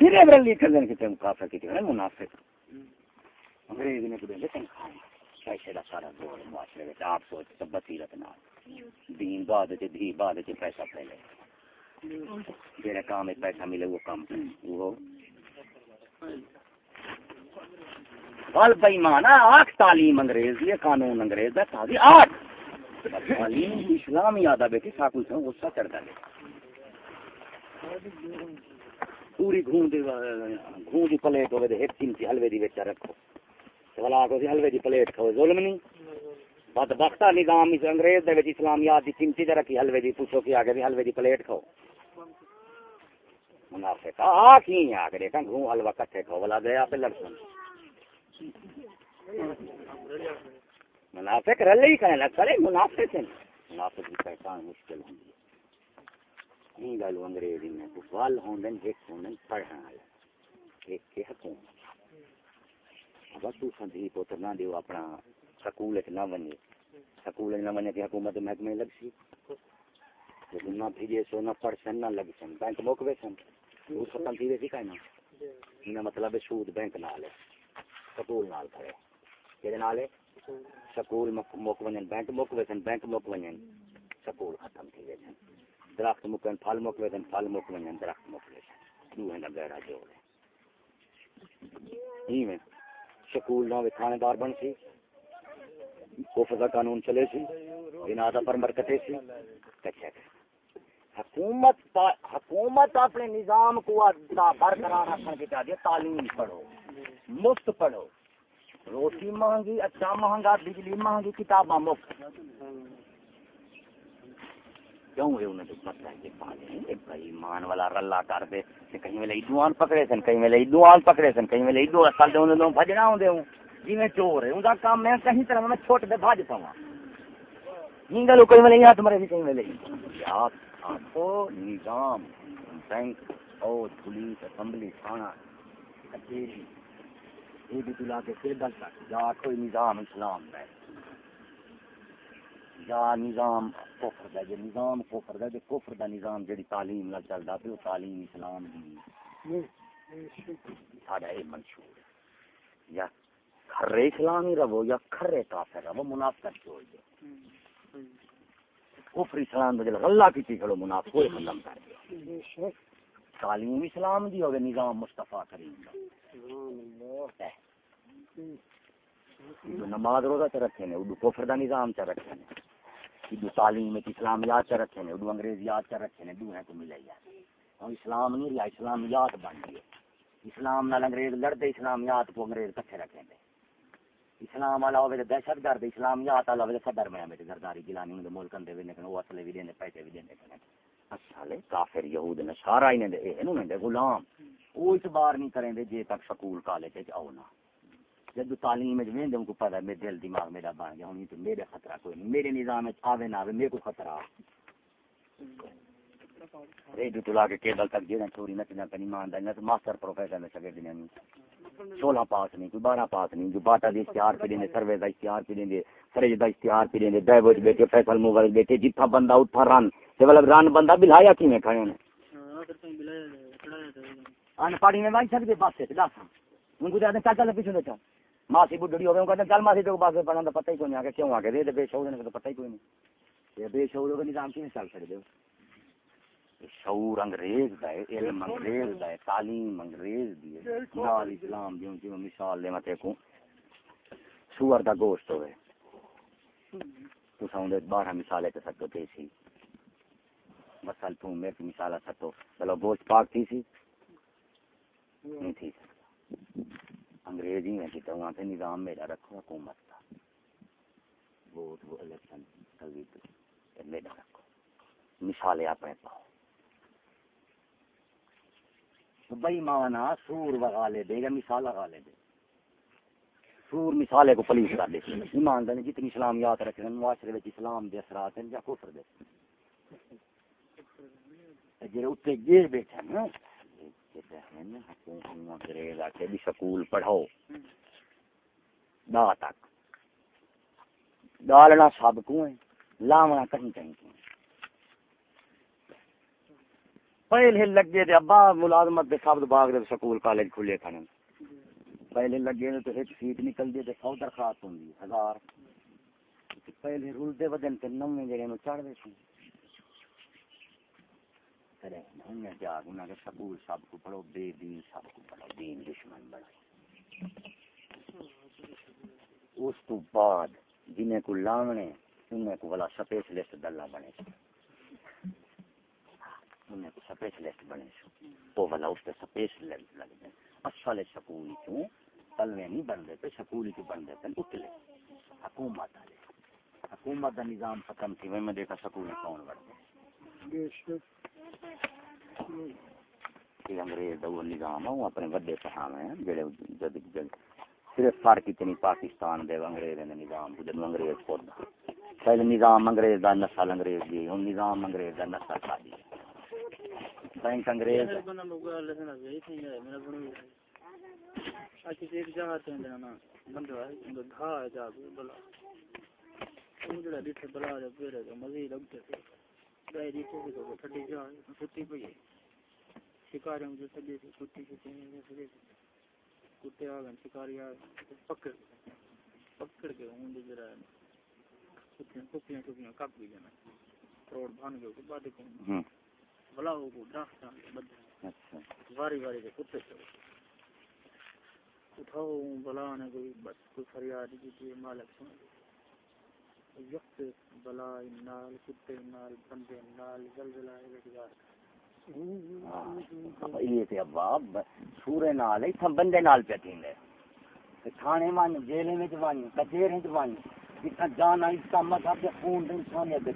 پھر ابرل لکھ دین کہ تم کافر کی تے منافق۔ انگریز نے کدے لکھن کھایا پیسے دا سارا ہے معاشرے وچ آپ سوچ سب بصیرت نال۔ دین بعد تے دھی بعد تے پیسہ پہلے جڑا کام میں پیسہ ملے وہ کام وہ بل بےمان آٹھ تعلیم انگریز، یہ قانون انگریز ہے، تازی آٹھ تعلیم اسلام یاد آ بیٹھی ساکو سے غصہ چڑھتا ہے۔ پوری گھون دی گھون دی پلیٹ ہوے تے ایک چمچی حلوے دی وچ رکھو۔ تے بلا کو حلوے دی پلیٹ کھاؤ، ظلم نہیں۔ بد بختہ نظام اس انگریز دے وچ اسلامیات دی چمچی تے رکھی حلوے دی پوچھو کہ آگے بھی حلوے دی پلیٹ کھاؤ۔ منافق آ کی آ کے کہ گھون حلوہ کٹھے کھاؤ بلا گیا پہ لڑسن منافق رلے ہی کہنے لگ کرے منافق ہیں۔ منافق کی پہچان مشکل ہوندی ہے۔ نہیں گل انگریزی میں وال ہوندن ایک ہوندن پڑھن والے ایک کے حکومت بس تو سندھی پوتر نہ دیو، اپنا سکول وچ نہ ونجے سکول وچ نہ ونجے کہ حکومت محکمے لگ سی۔ لیکن نہ بھیجے سو نہ پڑھ سن، نہ لگ سن، بینک موکوے سن۔ وہ ختم تھی ویسی کہنا انہاں مطلب سود بینک نال ہے سکول نال کھڑے کہدے نال ہے سکول مک ونجن بینک مک ویسن بینک مک ونجن سکول ختم تھی ویسن درخت مکن پھل مک ویسن پھل مک ونجن درخت مک ویسن دو ہے گہرا جوڑ ہے ہی میں سکول نہ تھانے دار بن سی کفر کا قانون چلے سی بنا پر مرکتے سی کچھ حکومت حکومت اپنے نظام کو برقرار رکھنے کے چاہیے تعلیم پڑھو، مفت پڑھو۔ روٹی مہنگی اچھا مہنگا، بجلی مہنگی، کتاباں مفت۔ کیوں ہے انہیں ہے بھائی، ایمان والا رلا کر دے۔ کہ کہیں ویلے ایدوان پکڑے سن، کہیں ویلے ایدوان پکڑے سن، کہیں ویلے ایدو اصل دے انہوں نے بھجنا ہوں جی میں چور ہے ان کا کام میں کہیں طرح میں چھوٹ دے بھاج پاؤں لو کہیں ویلے یہاں تمہارے بھی کہیں ویلے آپو نظام، بینک فوج پولیس، اسمبلی تھانہ کچہری یہ بھی تلا کے پھر دل تک یا کوئی نظام اسلام ہے۔ یا نظام کفر دا جو نظام کفر دا جو کفر دا نظام جڑی تعلیم نال چلدا پیا تعلیم اسلام دی۔ ساڈا یہ منشور یا کھرے اسلامی رہو، یا کھرے کافر رہو منافقت چھوڑ دو کفر اسلام دا جڑا اللہ کی کھڑو منافق کوئی ختم کر دو تعلیم اسلام دی ہوگی، نظام مصطفیٰ کریم دا۔ جو نماز روزہ چ رکھے نے اردو کفر دا نظام چ رکھے نے۔ اردو تعلیم ایک اسلامیات چ رکھے نے اردو انگریزیات چ رکھے نے دو ہیں کو ملے یا اور اسلام نہیں رہا، اسلامیات بن گئی اسلام نال انگریز لڑتے، اسلامیات کو انگریز کٹھے رکھیں دے اسلام والا ہوے دہشت گرد اسلامیات والا ہوے صدر میں بیٹھے گرداری گلانی ہوں ملکن دے وینے کنے وہ اصلے بھی دینے پیسے بھی دینے کنے اچھا لے کافر یہود نے سارا ہی نے دے اے نوں دے غلام۔ وہ اعتبار نہیں کریں دے جے تک سکول کالج وچ آؤ نہ جب تعلیم میں ویندے ان کو پتہ ہے میرے دل دماغ میرا بن گیا ہوں تو میرے خطرہ کوئی نہیں میرے نظام میں آوے نہ آوے میرے کو خطرہ۔ ریڈیو تو لا کے کیبل تک جینا چوری نہ کنا کنی مان دا تو ماسٹر پروفیسر سگے دنیا نہیں سولہ پاس نہیں کوئی بارہ پاس نہیں۔ جو باٹا دی اشتہار پہ دیں سروے دا اشتہار پہ دیں فریج دا اشتہار پہ دیں ڈرائیور بیٹھے فیصل موبائل بیٹھے جتھا بندہ اٹھا رن تے والا رن بندہ بلایا کیویں کھڑے نے ان پاڑی میں وائی سکدے تے دس۔ ان کو چل پیچھے دے چل ماسی بڈڑی ہوے ان کو چل ماسی تو بس پڑھن دا پتہ ہی کوئی نہیں کہ کیوں آ کے دے تے بے شعور نے تو پتہ ہی کوئی نہیں۔ یہ بے شعور کا نظام کیویں چل سکدے ہو شعور انگریز دا ہے علم انگریز دا ہے تعلیم انگریز دی ہے۔ نال اسلام دی جو مثال دے متے کو۔ سور دا گوشت ہوے تو ساوندے 12 مثالیں تے سکتے تے سی۔ مثال تو میرے کی مثال سکتو چلو گوشت پاک تھی سی؟ نہیں تھی۔ انگریزی میں کہ وہاں پہ نظام میرا رکھو حکومت کا ووٹ وہ الیکشن کبھی میرا رکھو۔ مثالیں اپنے پاؤ بئی مانا سور وغا لے دے یا مثال لگا لے دے سور مثالے کو پلیس کر دے۔ ایمان دے، جتنی اسلامیات رکھے ہیں، معاشرے وچ اسلام دے اثرات ہیں یا کفر دے۔ جڑے اتنے جیل بیٹھے ہیں نا کہتے ہیں نا حکومت انگریز آ کے بھی سکول پڑھاؤ۔ دا تک۔ ڈالنا سب کو ہے لاونا کہیں کہیں کو پہلے لگے تے ابا ملازمت دے سب باغ دے سکول، کالج کھلے کھنے پہلے لگے تے ایک سیٹ نکل دی تے سو درخواست ہوندی ہزار۔ پہلے رول دے ودن تے نویں جڑے نو چڑھ دے سی کرے ہن جا انہاں دے سکول سب کو پڑھو، بے دین سب کو پڑھو، دین دشمن بنے اس تو بعد جنہیں کو لاونے، انہیں کو والا سپیشلسٹ دلہ بنے۔ انہیں کو سپیشلسٹ بنے سو وہ والا اس پہ سپیشلسٹ لگ گئے اصل سکول کیوں پلوے نہیں بن رہے پہ سکول کی بن رہے تھے اتلے حکومت والے حکومت کا نظام ختم تھی میں دیکھا سکول کون بڑھ گئے کہ انگریز دا وہ نظام ہے وہ اپنے وڈے پہاوے ہیں جڑے جد جد صرف فرق اتنی پاکستان دے انگریز نے نظام کو جدوں انگریز خود پہلے نظام انگریز دا نسل انگریز دی ہن نظام انگریز دا نسل سادی بینک انگریز شکاری کتے آ گئے آ گئے پکڑ پکڑ کے ہوں دے جرا کتیاں کتیاں کتیاں کپ بھی جانا روڈ بھان گئے بعد بلا وہ کو ڈاکٹر بدل اچھا واری واری کے کتے سے اٹھاؤ بلا نے کوئی بس کوئی فریاد کی مالک سن یقت بلا نال کتے نال بندے نال زلزلہ روزگار یہ تے ابا سورے نال ایتھا بندے نال پہ تھیندے تے تھانے جیلے وچ وچ اس کا مطلب کہ خون انسانیت دے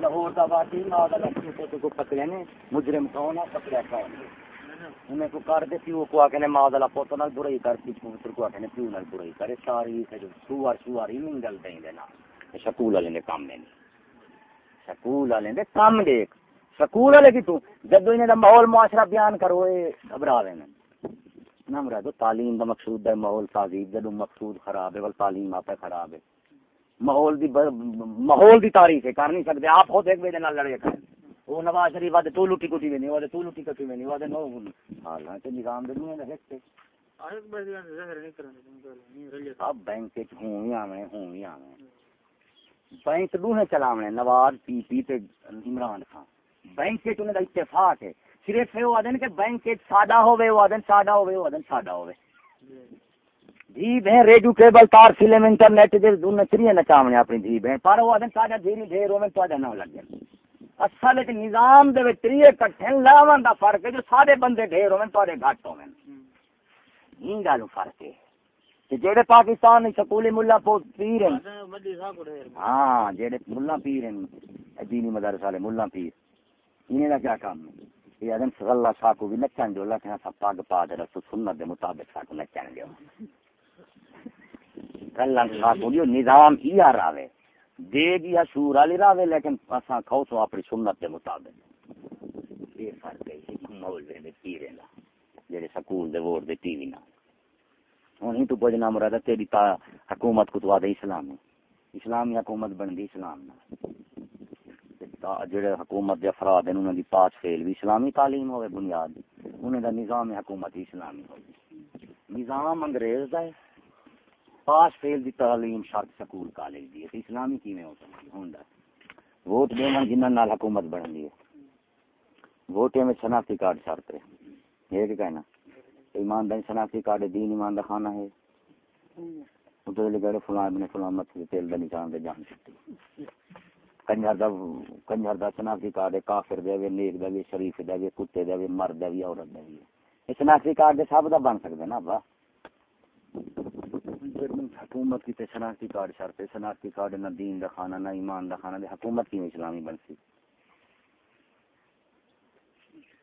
لاہور دا واقعی ماں دا لکھے تو کو پکڑے نے، مجرم کون ہے پکڑیا کون انہیں کو کر دے، پیو کو آکے نے ماں دا پوتو نال برائی کر سی پوتر کو آکے نے پیو نال برائی کرے ساری تے سوار سوار ہی منگل دیں دے نا سکول والے نے کام نہیں سکول والے نے کام دیکھ سکول والے کی تو، جدو انہیں دا ماحول معاشرہ بیان کرو، اے گھبراوے نے۔ نام رہ دو تعلیم دا مقصود ہے، ماحول تہذیب جدو مقصود خراب ہے ول تعلیم آپ خراب ہے۔ ماحول دی بر... ماحول دی ہے کر نہیں سکتے۔ آپ خود ایک بجے نال لڑے کریں وہ نواز شریف آدھے تو لٹی کٹی میں نہیں آدھے تو لٹی کٹی میں نہیں آدھے نو حالانکہ نظام دے نہیں ہے ہکتے اب بینک وچ ہوں ہوں چلاونے نواز پی پی تے عمران خان۔ بینک وچ انہاں دا اتفاق ہے۔ صرف کہ بینک وچ ہوے وہ ہوے وہ آدھے سادہ ہوے جی بہن ریڈیو کیبل تار فلم انٹرنیٹ دے دون چریے نچاونے اپنی جی بہن پر وہ آدھے سادہ دھیری ڈھیر ہوے تو نہ لگ اصل وچ نظام دے وچ تریے کٹھن لاون دا فرق ہے جو سارے بندے ڈھیر ہوے تو گھٹ ہوے این گالو فرق ہے۔ کہ جڑے پاکستان سکولی ملا پو پیر ہیں۔ ہاں جڑے ملا پیر ہیں دینی مدرسہ والے ملا پیر۔ انہیں دا کیا کام ہے؟ یہ ادن صلی شاہ کو بھی نچن جو اللہ سب پاگ پا دے رسول سنت دے مطابق سا کو نچن جو اللہ شاہ کو جو نظام ہی آ راوے دے گی سور والی راوے لیکن اساں کھو سو اپنی سنت دے مطابق۔ یہ فرق ہے یہ مولوی دے پیرے دا جڑے سکول دے ووٹ دے ٹی وی نال۔ ہوں ہی تو بجنا مراد تیری تا حکومت کو تو آدھے اسلام۔ ہے اسلامی حکومت بندی اسلام نہ جڑے حکومت دے افراد ہیں انہوں دی پاس فیل بھی اسلامی تعلیم ہوئے بنیاد۔ انہوں دا نظام حکومت اسلامی ہوئے نظام انگریز دا ہے۔ پاس فیل دی تعلیم شرط سکول کالج دی اسلامی کی میں ہو سکتی ہوں ووٹ دینا جنہاں نال حکومت بن دی ہے۔ ووٹے میں شناختی کارڈ شرط ہے۔ یہ کہ کہنا ایمانداری شناختی کارڈ دین ایمان دا خانہ ہے۔ ادھر لگے فلاں ابن فلاں مت تیل دا نشان دے جان سکتی کنجر دا کنجر دا شناختی کارڈ کافر دے وے نیک دا وے شریف دا وے کتے دا وے مرد دا وے عورت دا وے یہ شناختی کارڈ دے سب دا بن سکدا نا با حکومت کی تے شناختی کارڈ شرط ہے۔ شناختی کارڈ نہ دین دا خانہ نہ ایمان دا خانہ دے حکومت کی اسلامی بن سی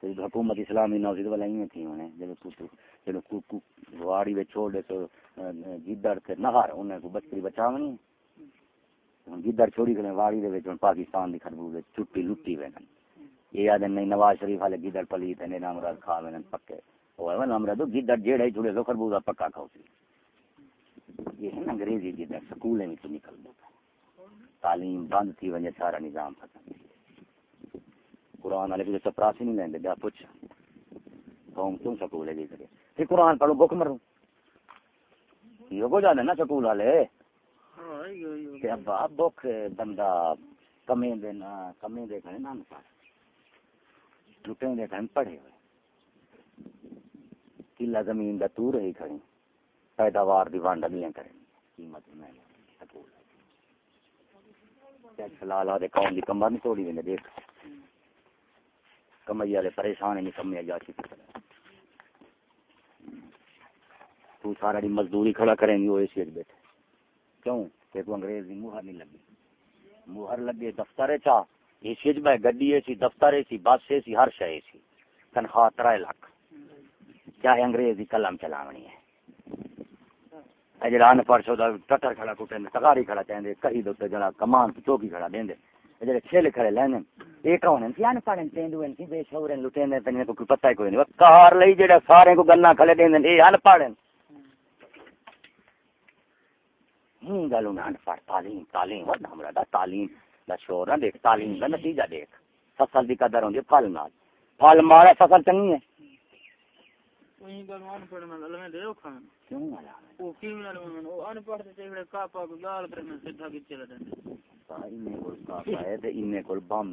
تو حکومت اسلامی نوزید والا ہی تھی انہیں جب پوتو جب کو کو واڑی وچ چھوڑ دے تو گدڑ تے نہار انہیں کو بچری بچاونی ہن گدڑ چھوڑی کنے واڑی دے وچ پاکستان دی خربوز چٹی لٹی وینن یہ آدن نہیں نواز شریف والے گدڑ پلیت نے نام راز کھا وینن پکے۔ وہ نام راز گدڑ جیڑے چھوڑے تو خربوزہ پکا کھاؤ سی۔ یہ ہے نا انگریزی گدڑ سکولیں وچ نکل دو تعلیم بند تھی وجہ سارا نظام ختم۔ قرآن والے کو چپراسی نہیں لیں گے جا پوچھ۔ قوم کیوں سکول ہے جی کرے پھر قرآن پڑھو، بک مرو۔ یہ کو جانے نا سکول والے۔ کہ ابا، بک بندہ کمیں دینا کمیں دے کھڑے نا پاس لٹیں دے پڑھے ہوئے۔ کلا زمین دا تو رہی کھڑے پیداوار دی وانڈا دیاں کریں قیمت میں سکول فلال آدھے قوم دی کمر نہیں توڑی وینے دیکھ۔ کمائی والے پریشان ہیں کمیا جا چکی تو سارا دی مزدوری کھڑا کریں گی، وہ اسی اے بیٹھے۔ کیوں؟ کہ تو انگریز دی مہر نہیں لگی۔ مہر لگے دفتر چا۔ اے سی بہ گڈی اے دفتر اے بس اے ہر شے اے تنخواہ ترائے لاکھ۔ چاہے انگریز دی قلم چلاونی ہے؟ اجرا ان پڑھ چودا ٹٹر کھڑا کوٹے تگاری کھڑا چاہندے کہیں دے جڑا کمان کی چوکی کھڑا دیندے جڑے کھیل کھڑے لینے یہ کون ہیں؟ سیان پڑھن تیندو ہیں، بے شعور ہیں لٹیندے تے کو کوئی پتہ ہی کوئی نہیں۔ کار لئی جڑا سارے کو گنا کھلے دیندے اے ان پڑھن ہوں گلو نہ پڑھ، تعلیم تعلیم ورنہ ہمرا دا تعلیم، دا شعور نہ دیکھ، تعلیم دا نتیجہ دیکھ۔ فصل دی قدر ہوندی پھل نال۔ پھل مارا فصل چنگی ہے۔ وہیں گل ان پڑھ میں لمے دے کھان۔ کیوں والا او کی میں او ان پڑھ تے جڑے کا پا کو گال کرنے سیدھا کی چلا دے۔ ان کول کا ہے تے ان کول بم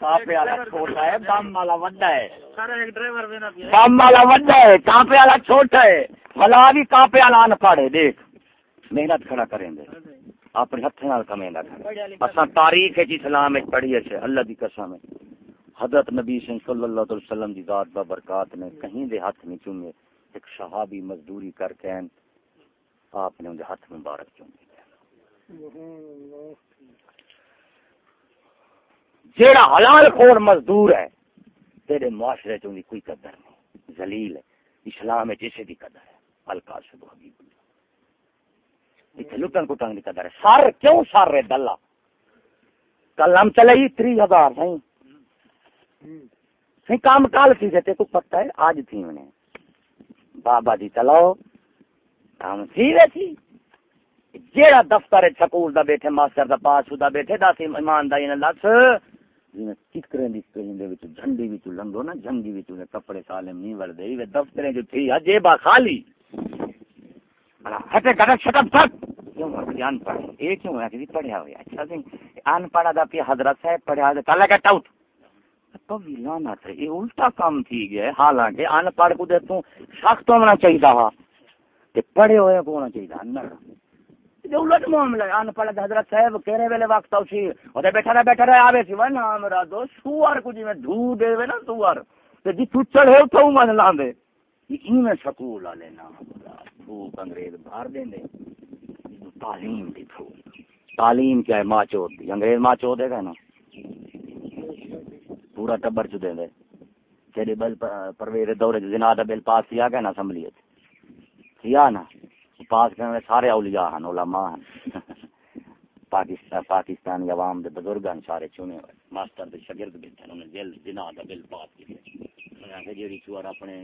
کافے والا چھوٹا ہے بم والا وڈا ہے۔ سارا ایک ڈرائیور بنا پیا۔ بم والا وڈا ہے کافے والا چھوٹا ہے۔ بلا بھی کافے والا ان پڑھے دیکھ۔ محنت کھڑا کریں گے۔ اپنے ہاتھ نال کمیں اساں تاریخ جی اسلام وچ پڑھی ہے اللہ دی قسم ہے۔ حضرت نبی صلی اللہ علیہ وسلم دی ذات با برکات نے کہیں دے ہاتھ نہیں چومے، ایک صحابی مزدوری کر کے آپ نے ان دے ہاتھ مبارک چومے جیڑا حلال خور مزدور ہے، تیرے معاشرے چ کوئی قدر نہیں، ذلیل ہے، اسلام میں جسے بھی قدر ہے۔ ہلکا حبیب اللہ۔ اتنے لٹن کٹن کی قدر ہے۔ سر کیوں سر رہے دلہ؟ کل ہم چلے ہی تری ہزار نہیں سی کام کال تھی جتے کو پتہ ہے، آج تھی انہیں۔ بابا جی چلاؤ کام تھی وے تھی۔ جیڑا دفتر ہے سکول دا بیٹھے، ماسٹر دا پاس دا بیٹھے، دا سی ایمانداری نے دس جنہیں ٹکریں دی پہن دے وچ جھنڈی وچ لنگو نا، جھنڈی وچ نے کپڑے سالم نہیں ور دے وے دفتریں جو تھی جیبا خالی۔ بڑا ہٹے گڑ چھٹ تھک۔ کیوں؟ ہے جی ان پڑھ اے کیوں؟ ہے کہ جی، پڑھیا ہویا۔ اچھا سی۔ ان پڑھا دا پی حضرت صاحب، پڑھیا تے کلا کا ٹاؤٹ تو بھی لانا تھا یہ الٹا کام تھی گیا ہے۔ حالانکہ ان پڑھ کو دے تو سخت ہونا چاہیے تھا۔ تے پڑھے ہوئے کو ہونا چاہیے انر جو الٹ معاملہ ہے۔ ان پڑھ حضرت صاحب کہرے ویلے وقت او سی او بیٹھا رہا بیٹھا رہا، آوے سی۔ وہ نام را دو۔ سوار کو جی میں دھو دے وے نا، سوار۔ تے جی تو چڑھے تو من لاندے۔ یہ میں سکول والے نام بھوک انگریز باہر دیں دے تعلیم دی بھوک تعلیم کیا ہے؟ ماں چوت دی۔ انگریز ماں چوت ہے نا پورا ٹبر چ دے دے۔ تیرے بل پرویر دورے جنا دا بل پاس کیا گیا نا اسمبلی کیا نا۔ پاس کرنے سارے اولیاء ہیں علماء ہیں پاکستان، پاکستانی عوام دے بزرگ ہیں سارے چنے ہوئے۔ ماسٹر دے شاگرد بیٹھے انہوں نے جیل جنا دا بل پاس کیا۔ میں کہ جی چوار اپنے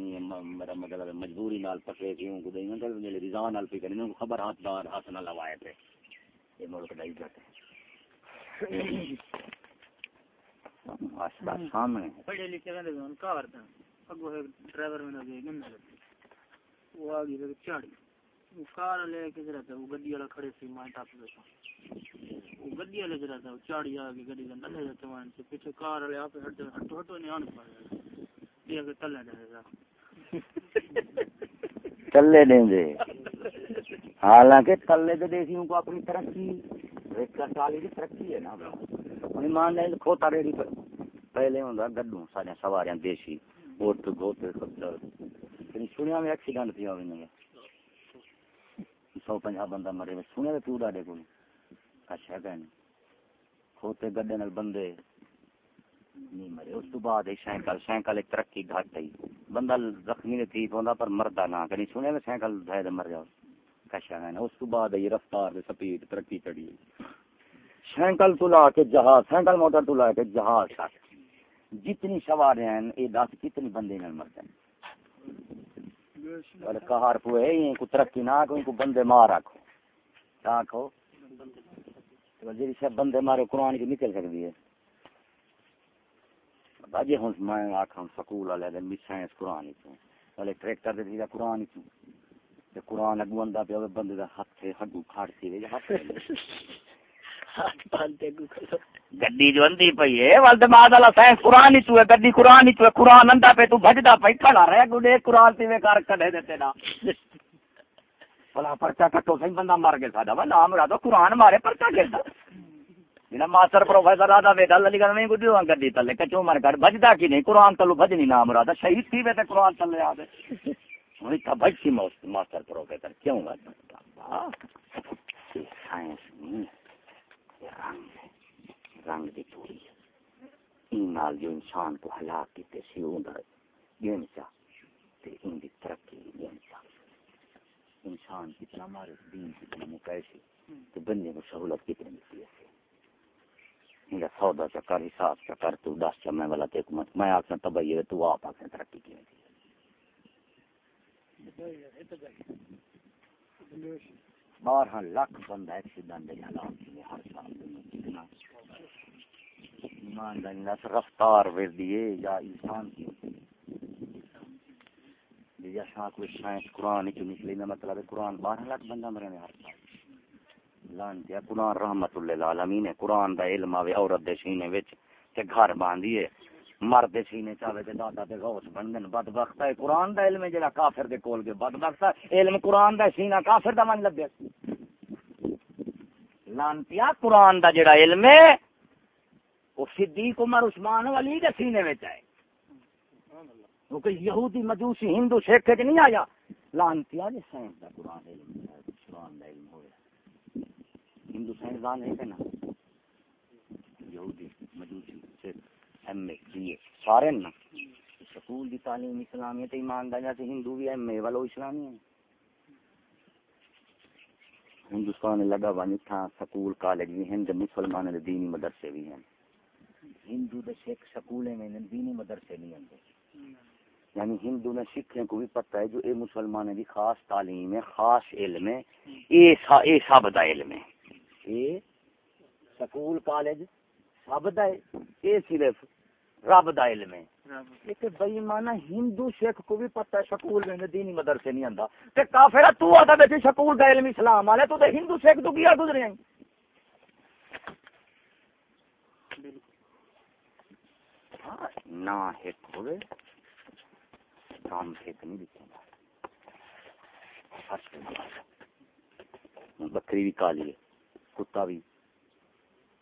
میرا مطلب مجبوری نال پکے کیوں کو دے مطلب میرے رضا نال پہ کرنے کو خبر ہاتھ دار ہاتھ نہ لوائے پہ۔ یہ ملک دا عزت ہے۔ آستا سامنے پڑھے لکھے رہتے ہیں کا کرتا اگو ہے ڈرائیور میں گئے گن وہ آگے پھر چاڑی۔ وہ کار لے کے جرا تھا وہ گڈی والا کھڑے سی ماں ٹاپ دے وہ گڈی والے جرا تھا چاڑی آگے گڈی کا نلے جاتے وہاں سے پیچھے کار والے آپ ہٹ ہٹو ہٹو نہیں آنے پا یہ کہ تلے جائے گا چلے دیں دے۔ حالانکہ تلے دے دیسیوں کو اپنی ترقی ایک سالی کی ترقی ہے نا۔ انہیں مان لیں کھوتا ریڑی پر پہلے ہوندا گڈوں سارے سواریاں دیسی اوٹ گوتے خدر لیکن سنیا میں ایکسیڈنٹ تھی ہوئی نہیں سو پنجا بندہ مرے میں سنیا تو ڈاڈے کو اچھا کہنے کھوتے گڈے نال بندے نہیں مرے اس تو بعد ایک سائیکل سائیکل ایک ترقی گھٹ گئی بندہ زخمی نے ٹھیک ہوندا پر مردا نہ کہیں سنیا میں سائیکل دھائے مر جاؤ کشا ہے اس تو بعد یہ رفتار دے سپیڈ ترقی چڑھی سائیکل تو لا کے جہاز سائیکل موٹر تو لا کے جہاز تک۔ جتنی سواریاں ہیں یہ دس کتنی بندے نال مرتے ہیں۔ اور کہار پوئے یہ کو ترقی نہ کو ان کو بندے مار رکھو۔ رکھو جی سب بندے مارے، قرآن کی نکل سکتی ہے۔ باجی ہوں میں آخا سکول والے دن بھی سائنس قرآن ہی چوں والے ٹریکٹر دے دیجا قرآن ہی چوں تے قرآن اگو اندا پیا بندے دا ہاتھ سے ہڈو کھاڑ سی وے ہاتھ ہاتھ گڈی جو اندی پئی ہے ول دماغ والا سائنس قرآن ہی چوں گڈی قرآن ہی چوں ہے۔ قرآن اندا پہ تو بھجدا پئی، کھڑا رہ گڈے، قرآن تے کار کڈے دیتے نا بلا پرچا کٹو سی بندہ مر گیا ساڈا۔ وا نام مرادو قرآن مارے پرچا گردا میرا ماسٹر پروفیسر آدھا بیٹا اللہ لکھا نہیں گڈی ہوں گڈی تلے کچو مر کر بجدا کی نہیں، قرآن تلو بجنی نام مرادہ شہید تھی وے تے قرآن تلے آ دے۔ وہی تھا بج سی ماسٹر پروفیسر، کیوں گا سائنس نہیں۔ رنگ ہے، رنگ دی پوری ان نال جو انسان کو ہلاک کیتے سی اون دا گن چا تے ان دی ترقی گن چا انسان کتنا مارے، دین کتنا مکیشی تو بندے کو سہولت کتنی ملتی ہے۔ میرا سودا چا کر، حساب چا کر، تو دس چا میں والا تے حکومت، میں آکھنا تبئی ہے، تو آپ آکھنا ترقی کی ہوتی بارہ لاکھ بندہ ایکسیڈنٹ دے حالات میں ہر سال کتنا ایمانداری نس رفتار ور دیے یا انسان کی یا شاہ کوئی سائنس قرآن کی نکلی میں مطلب ہے قرآن بارہ لاکھ بندہ مرے میں ہر سال لان دیا قرآن رحمت اللہ العالمین ہے قرآن دا علم آوے عورت دے سینے وچ تے گھر باندھیے مرد سینے چاہے تے دادا تے غوث بن دین بدبخت ہے۔ قرآن دا علم ہے جڑا کافر دے کول کے بدبخت ہے۔ علم قرآن دا، سینہ کافر دا من لگے لانتیا قرآن دا جڑا علم ہے، وہ صدیق عمر عثمان والی دے سینے وچ ہے۔ کیونکہ یہودی مجوسی، ہندو، سکھ وچ نہیں آیا۔ لانتیا جے سائنس دا قرآن علم ہے، قرآن دا علم ہویا۔ ہندو سائنسدان ہے نا یہودی، مجوسی، سکھ۔ ایم اے بی اے سارے نا سکول دی تعلیم اسلامیت ایماندار جیسے ہندو بھی ایم اے والو اسلامی ہیں؟ ہندوستان لگا ونی تھا سکول کالج بھی ہیں تے مسلمان دے دینی مدرسے بھی ہیں۔ ہندو دے سکھ سکولے میں دینی مدرسے نہیں ہیں۔ یعنی ہندو نے سکھیں کو بھی پتہ ہے جو اے مسلمان دی خاص تعلیم ہے خاص علم ہے اے سا اے سب دا علم ہے۔ اے سکول کالج سب دا اے صرف رب دا علم ہے۔ ایک بئی مانا ہندو سکھ کو بھی پتہ ہے سکول میں دینی مدرسے نہیں آندا۔ تے کافر تو آتا بیٹھے سکول دا علم اسلام والے تو تے ہندو سکھ تو کیا گزرے ہیں؟ ہاں، نہ ایک ہوئے کام ایک نہیں گا بکری بھی کالی ہے کتا بھی۔